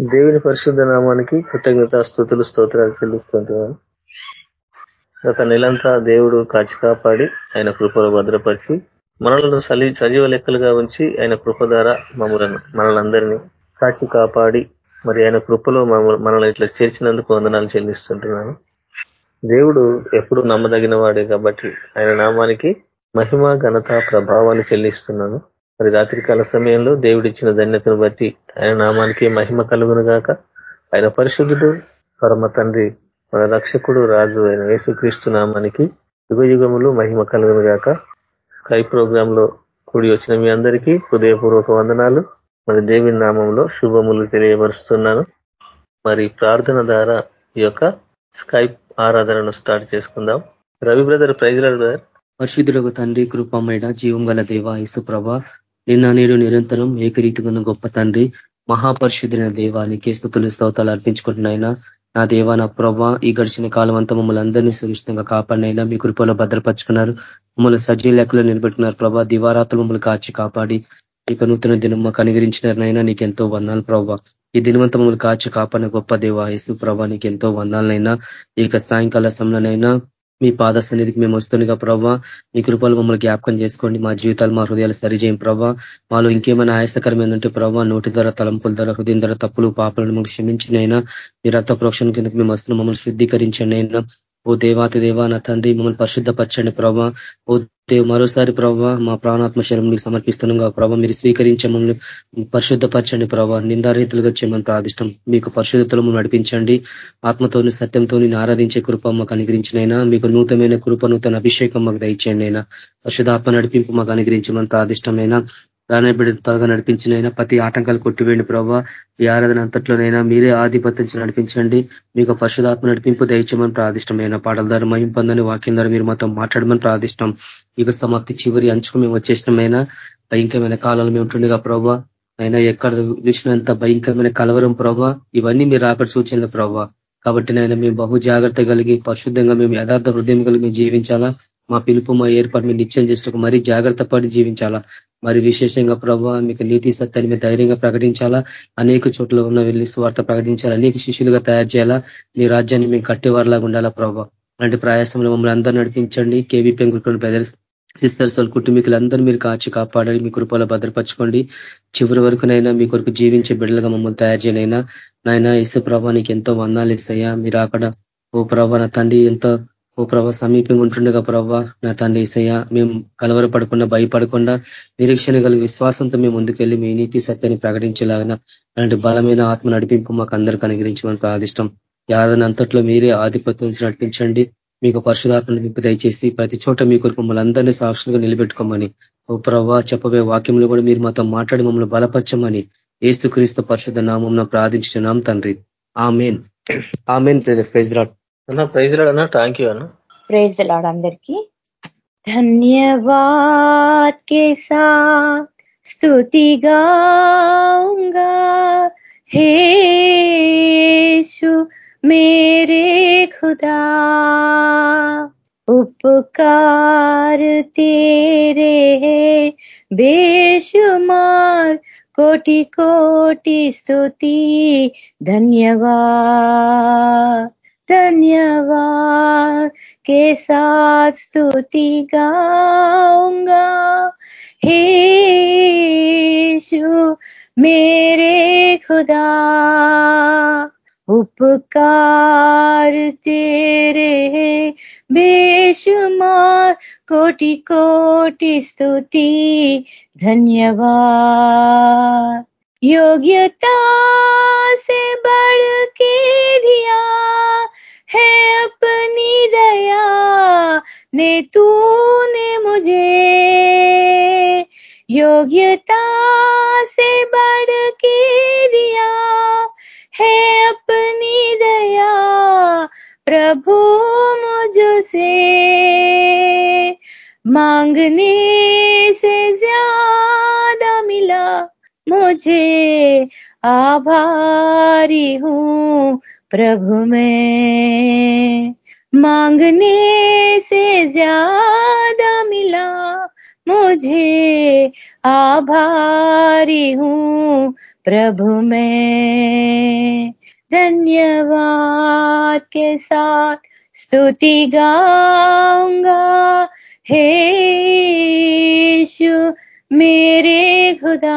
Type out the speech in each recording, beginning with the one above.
దేవుని పరిశుద్ధ నామానికి కృతజ్ఞత స్థుతులు స్తోత్రాలు చెల్లిస్తుంటున్నాను. గత నెలంతా దేవుడు కాచి కాపాడి ఆయన కృపలో భద్రపరిచి మనలను సలి సజీవ లెక్కలుగా ఉంచి ఆయన కృప ద్వారా మమ్మలను మనలందరినీ కాచి కాపాడి మరి ఆయన కృపలో మనల్ని ఇట్లా చేర్చినందుకు వందనాలు చెల్లిస్తుంటున్నాను. దేవుడు ఎప్పుడు నమ్మదగిన వాడే కాబట్టి ఆయన నామానికి మహిమ ఘనత ప్రభావాలు చెల్లిస్తున్నాను. మరి రాత్రికాల సమయంలో దేవుడిచ్చిన ధన్యతను బట్టి ఆయన నామానికి మహిమ కలుగును గాక ఆయన పరిశుద్ధుడు పరమ తండ్రి మన రక్షకుడు రాజు ఆయన యేసుక్రీస్తు నామానికి యుగయుగములు మహిమ కలుగును గాక స్కై ప్రోగ్రామ్లో కూడి వచ్చిన మీ అందరికీ హృదయపూర్వక వందనాలు. మరి దేవుని నామంలో శుభములు తెలియపరుస్తున్నాను. మరి ప్రార్థన ద్వారా ఈ యొక్క స్కైప్ ఆరాధనను స్టార్ట్ చేసుకుందాం. Ravi brother praise brother. పరిశుద్ధులకు తండ్రి కృపమైన జీవం గల దేవ ఇసు ప్రభ నిన్న నేడు నిరంతరం ఏకరీతిగా గొప్ప తండ్రి మహాపరిశుద్ధైన దేవానికి స్థుతులు స్తోతాలు అర్పించుకుంటున్నాయినా నా దేవా నా ప్రభా ఈ గడిచిన కాలం అంతా మమ్మల్ని అందరినీ సురక్షితంగా కాపాడినైనా మీ కృపలో భద్రపరుచుకున్నారు. మమ్మల్ని సజ్జీ లెక్కలో నిలబెట్టుకున్నారు ప్రభా. దివారాత్రులు మమ్మల్ని కాచి కాపాడి ఇక నూతన దినం మాకు అనుగరించినారనైనా నీకు ఎంతో వందాలు ప్రభావ ఈ దినవంతం మమ్మల్ని కాచి కాపాడిన గొప్ప దేవ యేసు ప్రభా. నీకు ఎంతో వందాలనైనా ఇక సాయంకాల సమయంలోనైనా మీ పాద సన్నిధికి మేము వస్తుండగా ప్రభావ మీ కృపలు మమ్మల్ని జ్ఞాపకం చేసుకోండి. మా జీవితాలు మా హృదయాలు సరిచేయం ప్రభావ మాలో ఇంకేమైనా ఆయాసకరమైందంటే ప్రభావ నోటి ధర తలంపుల ధర హృదయం ధర తప్పులు పాపలను మమ్మల్ని క్షమించినైనా మీ రక్త ప్రోక్షణ కిందకి మేము వస్తున్నాం. మమ్మల్ని శుద్ధీకరించండి అయినా. ఓ దేవాతి దేవా నా తండ్రి మమ్మల్ని పరిశుద్ధపరచండి ప్రభావ ఓ దేవ్ మరోసారి ప్రభావ మా ప్రాణాత్మ శరం మీకు సమర్పిస్తున్నాం ప్రభావ మీరు స్వీకరించే మమ్మల్ని పరిశుద్ధపరచండి ప్రభావ నిందారహితులుగా చేయమని ప్రార్థిష్టం. మీకు పరిశుద్ధతలు నడిపించండి. ఆత్మతోని సత్యంతోని ఆరాధించే కృప మాకు అనుగ్రహించినైనా మీకు నూతనమైన కృప నూతన అభిషేకం మాకు దయచేయండి అయినా. పరిశుధాత్మ నడిపింపు మాకు అనుగ్రహించమని ప్రార్థిష్టమైనా బిడ్డ త్వరగా నడిపించినైనా ప్రతి ఆటంకాలు కొట్టివేయండి ప్రభావ ఈ ఆరాధన అంతట్లోనైనా మీరే ఆధిపత్యం నడిపించండి. మీకు పరిశుధాత్మ నడిపింపు దయచమని ప్రార్థిష్టమైన పాటల ద్వారా మయం పొందని వాక్యం ద్వారా మీరు మాతో మాట్లాడమని ప్రాదిష్టం యుగ సమాప్తి చివరి అంచుకు మేము వచ్చేసినమైనా భయంకరమైన కాలంలో మేము ఉంటుండగా ప్రభావ అయినా ఎక్కడ చూసినంత భయంకరమైన కలవరం ప్రభావ ఇవన్నీ మీరు అక్కడ సూచనలు ప్రభావ కాబట్టి నాయన మేము బహు జాగ్రత్త కలిగి పరిశుద్ధంగా మేము యథార్థ హృదయం కలిగి జీవించాలా? మా పిలుపు మా ఏర్పాటు మేము నిత్యం చేసినకు మరీ జాగ్రత్త పడి జీవించాలా? మరి విశేషంగా ప్రభావ మీకు నీతి సత్యాన్ని మీరు ధైర్యంగా ప్రకటించాలా? అనేక చోట్ల ఉన్న వెళ్ళి స్వార్థ ప్రకటించాలా? అనేక శిష్యులుగా తయారు చేయాలా? మీ రాజ్యాన్ని మేము కట్టేవారిలాగా ఉండాలా ప్రభావ అలాంటి ప్రయాసంలో మమ్మల్ని అందరూ నడిపించండి. కేవీ పెంకులు బ్రదర్స్ సిస్టర్స్ వాళ్ళ కుటుంబీకులందరూ మీరు కాచి కాపాడాలి మీ కృపలో భద్రపరచుకోండి. చివరి వరకునైనా మీ కొరకు జీవించే బిడ్డలుగా మమ్మల్ని తయారు చేయనైనా నాయన ఇసు ప్రభానికి ఎంతో వందాలు ఇస్తాయా? మీరు అక్కడ ఓ ప్రభా నా తండ్రి ఎంతో ఓ ప్రభ సమీపంగా ఉంటుండగా ప్రభావ నా తండ్రి ఇసయ్య మేము కలవరపడకుండా భయపడకుండా నిరీక్షణ కలిగి విశ్వాసంతో మేము ముందుకెళ్ళి మీ నీతి సత్యాన్ని ప్రకటించేలాగిన అలాంటి బలమైన ఆత్మ నడిపింపు మాకు అందరికీ అనుగ్రహించమని ప్రార్థిష్టం. యాదన అంతట్లో మీరే ఆధిపత్యం నడిపించండి. మీకు పరిశుధాత్మను నింపు దయచేసి ప్రతి చోట మీ కొరకు మమ్మల్ని అందరినీ సాక్షులుగా నిలబెట్టుకోమని. ఓ ప్రవ్వ చెప్పబోయే వాక్యంలో కూడా మీరు మాతో మాట్లాడి మమ్మల్ని బలపరచమని ఏసుక్రీస్తు పరిశుద్ధ నామం ప్రార్థించున్నాం తండ్రి. ఆ మేన్ ప్రైజ్ రాట్ అన్న ప్రైజ్ రాడ్ అన్న థ్యాంక్ యూ అన్న ప్రైజ్ లాడ్ అందరికీ धन्यवाद के साथ स्तुति गाऊंगा हे यीशु मेरे खुदा उपकार तेरे बेशुमार कोटि कोटि स्तुति धन्यवाद धन्यवाद के साथ स्तुति गाऊँगा। हे शु मेरे खुदा, उपकार तेरे बेशुमार कोटि कोटि स्तुति, धन्यवाद। योग्यता से बढ़ के दिया है अपनी दया ने तूने मुझे। योग्यता से बढ़ के दिया है अपनी दया, प्रभु मुझसे। मांगने आभारी हूँ प्रभु में। मांगने से ज़्यादा मिला मुझे, आभारी हूँ प्रभु मैं। धन्यवाद के साथ स्तुति गाऊँगा। हे यीशु, मेरे खुदा।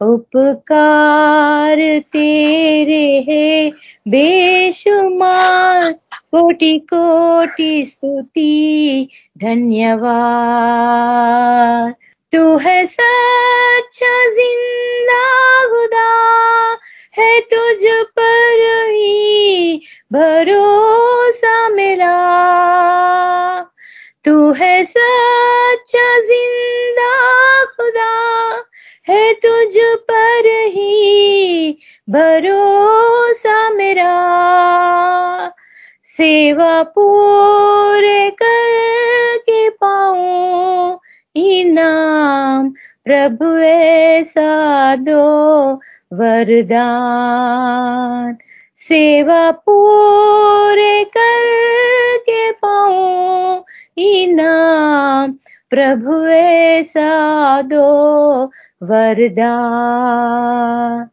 उपकार तेरे है। बेशुमार कोटि कोटि स्तुति, धन्यवाद। तू है सच्चा ज़िंदा खुदा, है तुझ पर ही भरोसा मेरा तू है सच्चा ज़िंदा खुदा है तुझ पर ही भरोसा मेरा। सेवा पूरे करके पाऊँ इनाम प्रभु ऐसा दो वरदान। सेवा पूरे करके पाऊँ इनाम प्रभु ऐसा दो वरदान।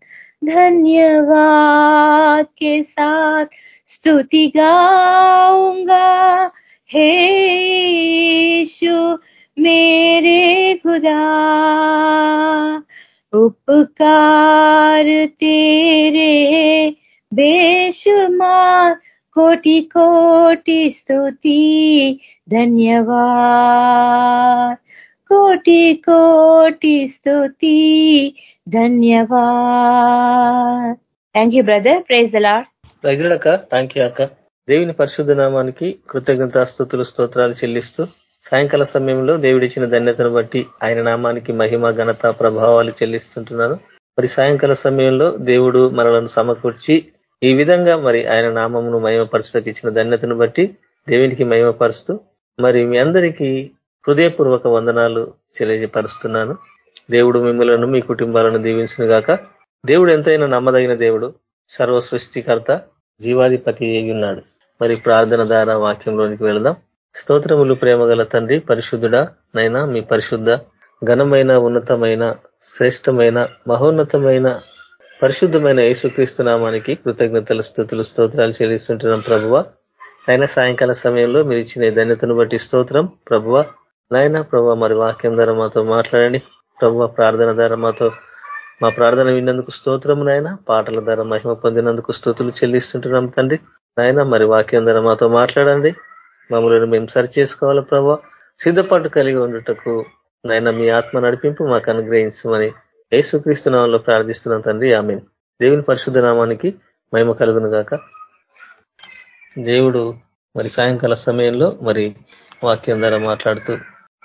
धन्यवाद के साथ स्तुति गाऊँगा। हे यीशु, मेरे खुदा, उपकार तेरे बेशुमार కోటి కోటి స్తుతి ధన్యవాద్. కోటి కోటి స్తుతి ధన్యవాద్. Thank you brother praise Lord praise అక్క. థ్యాంక్ యూ అక్క. దేవుని పరిశుద్ధ నామానికి కృతజ్ఞత స్థుతులు స్తోత్రాలు చెల్లిస్తూ సాయంకాల సమయంలో దేవుడిచ్చిన ధన్యతను బట్టి ఆయన నామానికి మహిమ ఘనత ప్రభావాలు చెల్లిస్తుంటున్నాను. మరి సాయంకాల సమయంలో దేవుడు మనలను సమకూర్చి ఈ విధంగా మరి ఆయన నామమును మహిమపరచడానికి ఇచ్చిన ధన్యతను బట్టి దేవునికి మహిమపరుస్తూ మరి మీ అందరికీ హృదయపూర్వక వందనాలు తెలియజేపరుస్తున్నాను దేవుడు మిమ్మలను మీ కుటుంబాలను దీవించిన గాక దేవుడు ఎంతైనా నమ్మదగిన దేవుడు సర్వ సృష్టికర్త జీవాధిపతి అయి ఉన్నాడు. మరి ప్రార్థన ద్వారా వాక్యంలోనికి వెళదాం. స్తోత్రములు ప్రేమగల తండ్రి పరిశుద్ధుడా నైనా మీ పరిశుద్ధ ఘనమైన ఉన్నతమైన శ్రేష్టమైన మహోన్నతమైన పరిశుద్ధమైన యేసుక్రీస్తు నామానికి కృతజ్ఞతలు స్థుతులు స్తోత్రాలు చెల్లిస్తుంటున్నాం ప్రభువ. ఆయన సాయంకాల సమయంలో మీరు ఇచ్చిన ధన్యతను బట్టి స్తోత్రం. ప్రభువ నాయన ప్రభు మరి వాక్యం ద్వారా మాతో మాట్లాడండి. ప్రభు ప్రార్థన ద్వారా మాతో మా ప్రార్థన విన్నందుకు స్తోత్రం నాయన. పాటల ద్వారా మహిమ పొందినందుకు స్థుతులు చెల్లిస్తుంటున్నాం తండ్రి. నాయన మరి వాక్యం ద్వారా మాతో మాట్లాడండి. మమ్మల్ని మేము సరి చేసుకోవాలి ప్రభు సిద్ధపాటు కలిగి ఉండటకు నాయన మీ ఆత్మ నడిపింపు మాకు అనుగ్రహించమని యేసుక్రీస్తు నామంలో ప్రార్థిస్తున్నాం తండ్రి. ఆమె దేవుని పరిశుద్ధ నామానికి మహిమ కలుగును గాక. దేవుడు మరి సాయంకాల సమయంలో మరి వాక్యం ద్వారా మాట్లాడుతూ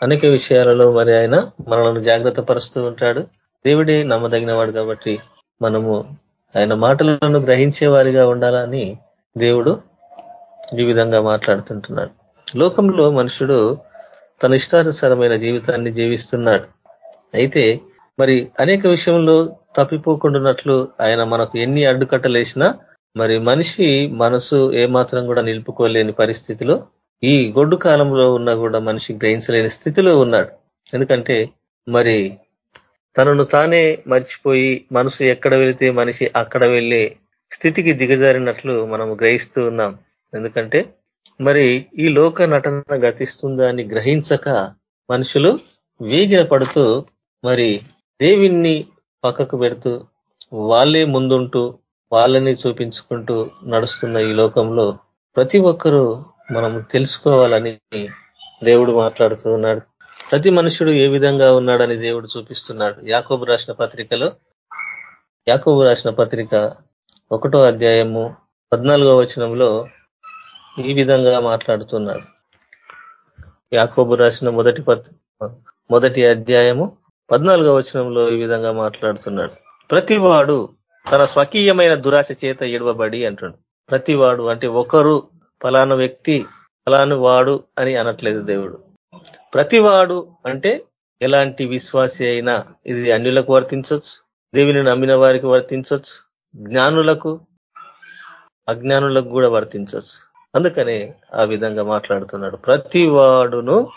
అనేక విషయాలలో మరి ఆయన మనలను జాగ్రత్త పరుస్తూ ఉంటాడు. దేవుడే నమ్మదగిన వాడు కాబట్టి మనము ఆయన మాటలను గ్రహించే వారిగా ఉండాలని దేవుడు ఈ విధంగా మాట్లాడుతుంటున్నాడు. లోకంలో మనుషుడు తన ఇష్టానుసారమైన జీవితాన్ని జీవిస్తున్నాడు. అయితే మరి అనేక విషయంలో తప్పిపోకుండాన్నట్లు ఆయన మనకు ఎన్ని అడ్డుకట్టలేసినా మరి మనిషి మనసు ఏమాత్రం కూడా నిలుపుకోలేని పరిస్థితిలో ఈ గొడ్డు కాలంలో ఉన్నా కూడా మనిషి గ్రహించలేని స్థితిలో ఉన్నాడు. ఎందుకంటే మరి తనను తానే మర్చిపోయి మనసు ఎక్కడ వెళితే మనిషి అక్కడ వెళ్ళే స్థితికి దిగజారినట్లు మనం గ్రహిస్తూ ఉన్నాం. ఎందుకంటే మరి ఈ లోక నటన గతిస్తుందా అని గ్రహించక మనుషులు వేగిన పడుతూ మరి దేవిన్ని పక్కకు పెడుతూ వాళ్ళే ముందుంటూ వాళ్ళని చూపించుకుంటూ నడుస్తున్న ఈ లోకంలో ప్రతి ఒక్కరూ మనం తెలుసుకోవాలని దేవుడు మాట్లాడుతూ ఉన్నాడు. ప్రతి మనుషుడు ఏ విధంగా ఉన్నాడని దేవుడు చూపిస్తున్నాడు. యాకోబు రాసిన పత్రికలో యాకోబు రాసిన పత్రిక ఒకటో అధ్యాయము పద్నాలుగో వచనంలో ఈ విధంగా మాట్లాడుతున్నాడు. యాకోబు రాసిన మొదటి మొదటి అధ్యాయము పద్నాలుగో వచనంలో ఈ విధంగా మాట్లాడుతున్నాడు. ప్రతివాడు తన స్వకీయమైన దురాశ చేత ఎడవబడి అంటున్నాడు. ప్రతివాడు అంటే ఒకరు ఫలాను వ్యక్తి ఫలాను వాడు అని అనట్లేదు దేవుడు. ప్రతివాడు అంటే ఎలాంటి విశ్వాసి అయినా ఇది అన్యులకు వర్తించవచ్చు దేవిని నమ్మిన వారికి వర్తించవచ్చు జ్ఞానులకు అజ్ఞానులకు కూడా వర్తించవచ్చు అందుకనే ఆ విధంగా మాట్లాడుతున్నాడు. ప్రతి వాడును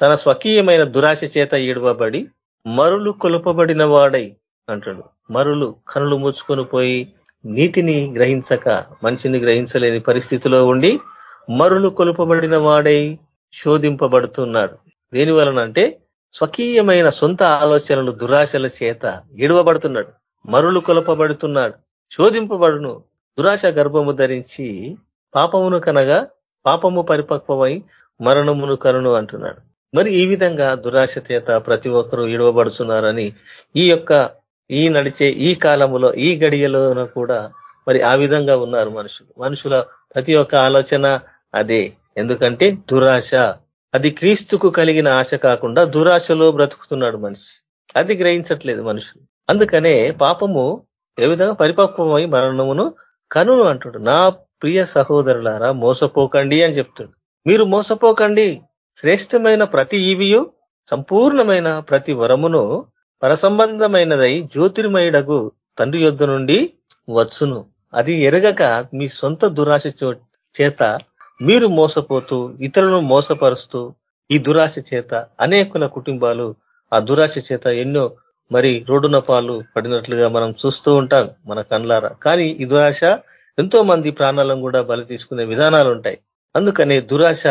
తన స్వకీయమైన దురాశ చేత ఈడవబడి మరులు కొలపబడిన వాడై అంటాడు. మరులు కనులు ముచ్చుకొని పోయి నీతిని గ్రహించక మనిషిని గ్రహించలేని పరిస్థితిలో ఉండి మరులు కొలుపబడిన వాడై శోధింపబడుతున్నాడు. దేని వలనంటే స్వకీయమైన సొంత ఆలోచనలు దురాశల చేత ఎడవబడుతున్నాడు మరులు కొలపబడుతున్నాడు శోధింపబడును. దురాశ గర్భము ధరించి పాపమును కనగా పాపము పరిపక్వమై మరణమును కరును అంటున్నాడు. మరి ఈ విధంగా దురాశ చేత ప్రతి ఒక్కరూ ఇడవబడుతున్నారని ఈ యొక్క ఈ నడిచే ఈ కాలములో ఈ గడియలోన కూడా మరి ఆ విధంగా ఉన్నారు మనుషులు. మనుషుల ప్రతి ఒక్క ఆలోచన అదే. ఎందుకంటే దురాశ. అది క్రీస్తుకు కలిగిన ఆశ కాకుండా దురాశలో బ్రతుకుతున్నాడు మనిషి. అది గ్రహించట్లేదు మనుషులు. అందుకనే పాపము ఏ విధంగా పరిపక్వమై మరణమును కనును అంటుడు. నా ప్రియ సహోదరులారా మోసపోకండి అని చెప్తుడు. మీరు మోసపోకండి. శ్రేష్టమైన ప్రతి ఈవియు సంపూర్ణమైన ప్రతి వరమును పరసంబంధమైనదై జ్యోతిర్మయుడకు తండ్రి యొద్ధ నుండి వచ్చును. అది ఎరగక మీ సొంత దురాశ చేత మీరు మోసపోతూ ఇతరులను మోసపరుస్తూ ఈ దురాశ చేత అనేకుల కుటుంబాలు ఆ దురాశ చేత ఎన్నో మరి రోడ్డున పాలు పడినట్లుగా మనం చూస్తూ ఉంటాం మన కన్లారా కానీ ఈ దురాశ ఎంతో మంది ప్రాణాలను కూడా బలి తీసుకునే విధానాలు ఉంటాయి అందుకనే దురాశ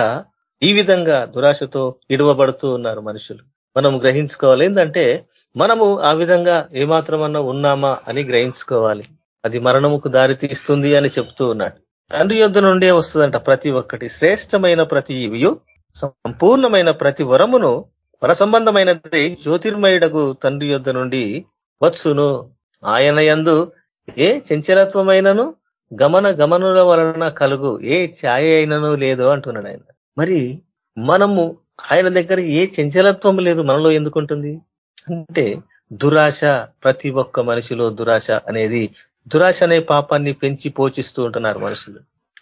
ఈ విధంగా దురాశతో ఇడవబడుతూ ఉన్నారు మనుషులు. మనం గ్రహించుకోవాలి. ఏంటంటే మనము ఆ విధంగా ఏమాత్రమన్నా ఉన్నామా అని గ్రహించుకోవాలి. అది మరణముకు దారి తీస్తుంది అని చెప్తూ ఉన్నాడు. తండ్రి యొద్ధ నుండే వస్తుందంట ప్రతి ఒక్కటి. శ్రేష్టమైన ప్రతి ఇవియు సంపూర్ణమైన ప్రతి వరమును వర సంబంధమైనది జ్యోతిర్మయుడకు తండ్రి యొద్ధ నుండి వచ్చును. ఆయన యందు ఏ చంచలత్వమైనను గమన గమనుల వలన కలుగు ఏ ఛాయ అయినను లేదు అంటున్నాడు ఆయన. మరి మనము ఆయన దగ్గర ఏ చంచలత్వం లేదు మనలో ఎందుకుంటుంది అంటే దురాశ ప్రతి ఒక్క మనిషిలో దురాశ అనేది దురాశ అనే పాపాన్ని పెంచి పోషిస్తూ ఉంటున్నారు మనుషులు.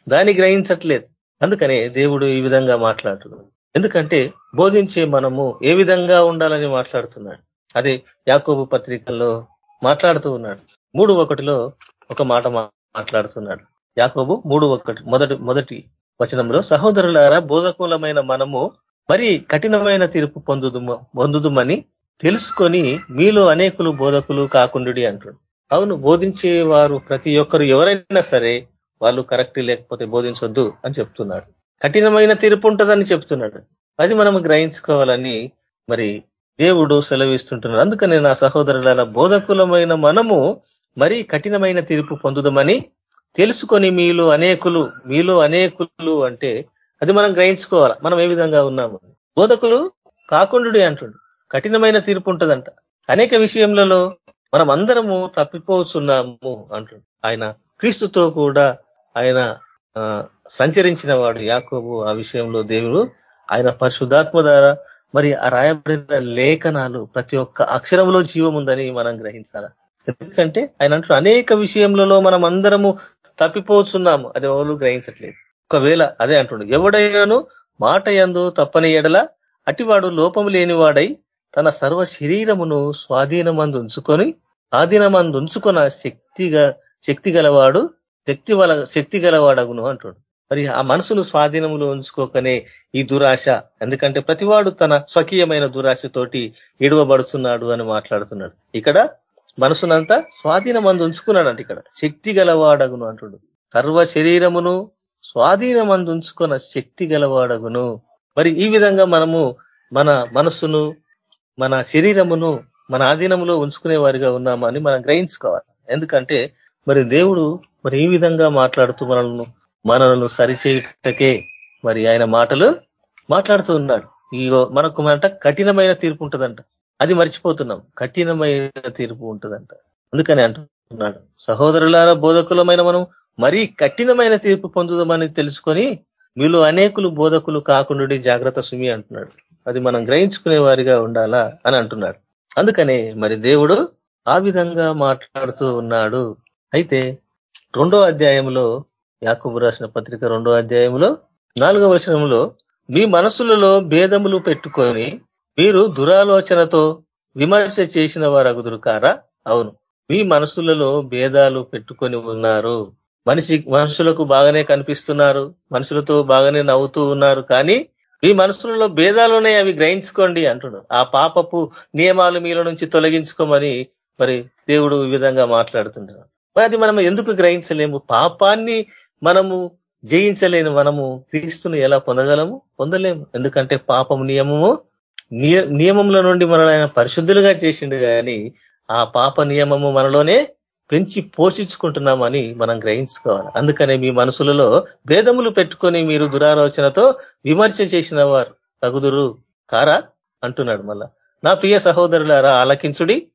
దాన్ని గ్రహించట్లేదు. అందుకనే దేవుడు ఈ విధంగా మాట్లాడుతున్నాడు. ఎందుకంటే బోధించే మనము ఏ విధంగా ఉండాలని మాట్లాడుతున్నాడు. అదే యాకోబు పత్రికల్లో మాట్లాడుతూ ఉన్నాడు. మూడు ఒకటిలో ఒక మాట మాట్లాడుతున్నాడు. యాకోబు మూడు ఒకటి మొదటి మొదటి వచనంలో సహోదరులారా బోధకులమైన మనము మరి కఠినమైన తీర్పు పొందుదు పొందుదుమని తెలుసుకొని మీలో అనేకులు బోధకులు కాకుండుడి అంటాడు అవును బోధించే వారు ప్రతి ఒక్కరు ఎవరైనా సరే వాళ్ళు కరెక్ట్ లేకపోతే బోధించొద్దు అని చెప్తున్నాడు. కఠినమైన తీర్పు ఉంటుందని చెప్తున్నాడు. అది మనం గ్రహించుకోవాలని మరి దేవుడు సెలవిస్తుంటున్నాడు. అందుకని నా సహోదరుల బోధకులమైన మనము మరి కఠినమైన తీర్పు పొందుదమని తెలుసుకొని మీలో అనేకులు మీలో అనేకులు అంటే అది మనం గ్రహించుకోవాలి. మనం ఏ విధంగా ఉన్నాము? బోధకులు కాకుండు అంటుండు. కఠినమైన తీర్పు ఉంటుందంట. అనేక విషయంలో మనం అందరము తప్పిపోతున్నాము అంటుండు. ఆయన క్రీస్తుతో కూడా ఆయన సంచరించిన వాడు యాకోబు. ఆ విషయంలో దేవుడు ఆయన పరిశుద్ధాత్మ ద్వారా మరి ఆ రాయబడిన లేఖనాలు ప్రతి ఒక్క అక్షరంలో జీవం ఉందని మనం గ్రహించాల? ఎందుకంటే ఆయన అంటూ అనేక విషయంలో మనం అందరము తప్పిపోతున్నాము. అది ఎవరు గ్రహించట్లేదు. ఒకవేళ అదే అంటుండు ఎవడైనాను మాట ఎందు తప్పని ఎడల అటివాడు లోపము లేనివాడై తన సర్వ శరీరమును స్వాధీనమందు ఉంచుకొని స్వాధీనమందు ఉంచుకున్న శక్తిగా శక్తి గలవాడు శక్తి వల శక్తి గలవాడగును అంటాడు. మరి ఆ మనసును స్వాధీనములో ఉంచుకోకనే ఈ దురాశ. ఎందుకంటే ప్రతివాడు తన స్వకీయమైన దురాశతోటి ఇడవబడుతున్నాడు అని మాట్లాడుతున్నాడు. ఇక్కడ మనసునంతా స్వాధీనమందు ఉంచుకున్నాడంట ఇక్కడ. శక్తి గలవాడగును అంటుడు. సర్వ శరీరమును స్వాధీనమందు ఉంచుకున్న శక్తి గలవాడగును. మరి ఈ విధంగా మనము మన మనస్సును మన శరీరమును మన ఆధీనంలో ఉంచుకునే వారిగా ఉన్నామని మనం గ్రహించుకోవాలి. ఎందుకంటే మరి దేవుడు మరి ఈ విధంగా మాట్లాడుతూ మనల్ని మనలను సరిచేయుటకే మరి ఆయన మాటలు మాట్లాడుతూ ఉన్నాడు. ఈ మనకు మాట కఠినమైన తీర్పు ఉంటుందంట. అది మర్చిపోతున్నాం. కఠినమైన తీర్పు ఉంటుందంట. అందుకని అంటున్నాడు. సహోదరులార బోధకులమైన మనం మరీ కఠినమైన తీర్పు పొందుదామని తెలుసుకొని మీలో అనేకులు బోధకులు కాకుండా జాగ్రత్త సుమి అంటున్నాడు. అది మనం గ్రహించుకునే వారిగా ఉండాలా అని అంటున్నాడు. అందుకనే మరి దేవుడు ఆ విధంగా మాట్లాడుతూ ఉన్నాడు. అయితే రెండో అధ్యాయంలో యాకబు రాసిన పత్రిక రెండో అధ్యాయంలో నాలుగో వచనంలో మీ మనసులలో భేదములు పెట్టుకొని మీరు దురాలోచనతో విమర్శ చేసిన వారగుదురు కారా? అవును. మీ మనసులలో భేదాలు పెట్టుకొని ఉన్నారు. మనిషి మనుషులకు బాగానే కనిపిస్తున్నారు. మనుషులతో బాగానే నవ్వుతూ ఉన్నారు. కానీ మీ మనసులలో భేదాలు ఉన్నాయి అవి గ్రహించుకోండి అంటుడు ఆ పాపపు నియమాలు మీలో నుంచి తొలగించుకోమని మరి దేవుడు ఈ విధంగా మాట్లాడుతుంటాడు. మరి అది మనం ఎందుకు గ్రహించలేము? పాపాన్ని మనము జయించలేని మనము క్రీస్తుని ఎలా పొందగలము? పొందలేము. ఎందుకంటే పాపం నియమము నియమంలో నుండి మనల్ని ఆయన పరిశుద్ధులుగా చేసిండు కానీ ఆ పాప నియమము మనలోనే పెంచి పోషించుకుంటున్నామని మనం గ్రహించుకోవాలి. అందుకనే మీ మనసులలో భేదములు పెట్టుకొని మీరు దురాలోచనతో విమర్శ చేసిన వారు తగుదురు కారా? అంటున్నాడు మళ్ళా. నా ప్రియ సహోదరులారా ఆలకించుడి.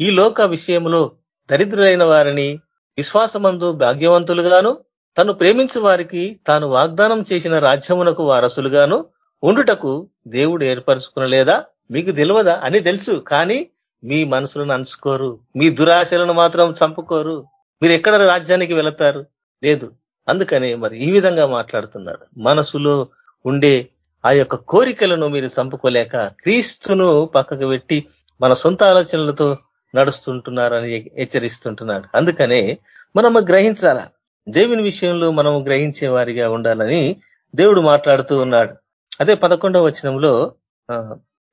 ఈ లోక విషయంలో దరిద్రులైన వారిని విశ్వాసమందు భాగ్యవంతులుగాను తను ప్రేమించు వారికి తాను వాగ్దానం చేసిన రాజ్యమునకు వారసులుగాను ఉండుటకు దేవుడు ఏర్పరచుకునలేదా మీకు తెలియదా అని తెలుసు కానీ మీ మనసులను అంచుకోరు. మీ దురాశలను మాత్రం చంపుకోరు. మీరు ఎక్కడ రాజ్యానికి వెళతారు? లేదు. అందుకని మరి ఈ విధంగా మాట్లాడుతున్నాడు మనసులో ఉండే ఆ యొక్క కోరికలను మీరు చంపుకోలేక క్రీస్తును పక్కకు పెట్టి మన సొంత ఆలోచనలతో నడుస్తుంటున్నారని హెచ్చరిస్తుంటున్నాడు. అందుకనే మనము గ్రహించాల? దేవుని విషయంలో మనము గ్రహించే వారిగా ఉండాలని దేవుడు మాట్లాడుతూ ఉన్నాడు. అదే పదకొండవ వచనంలో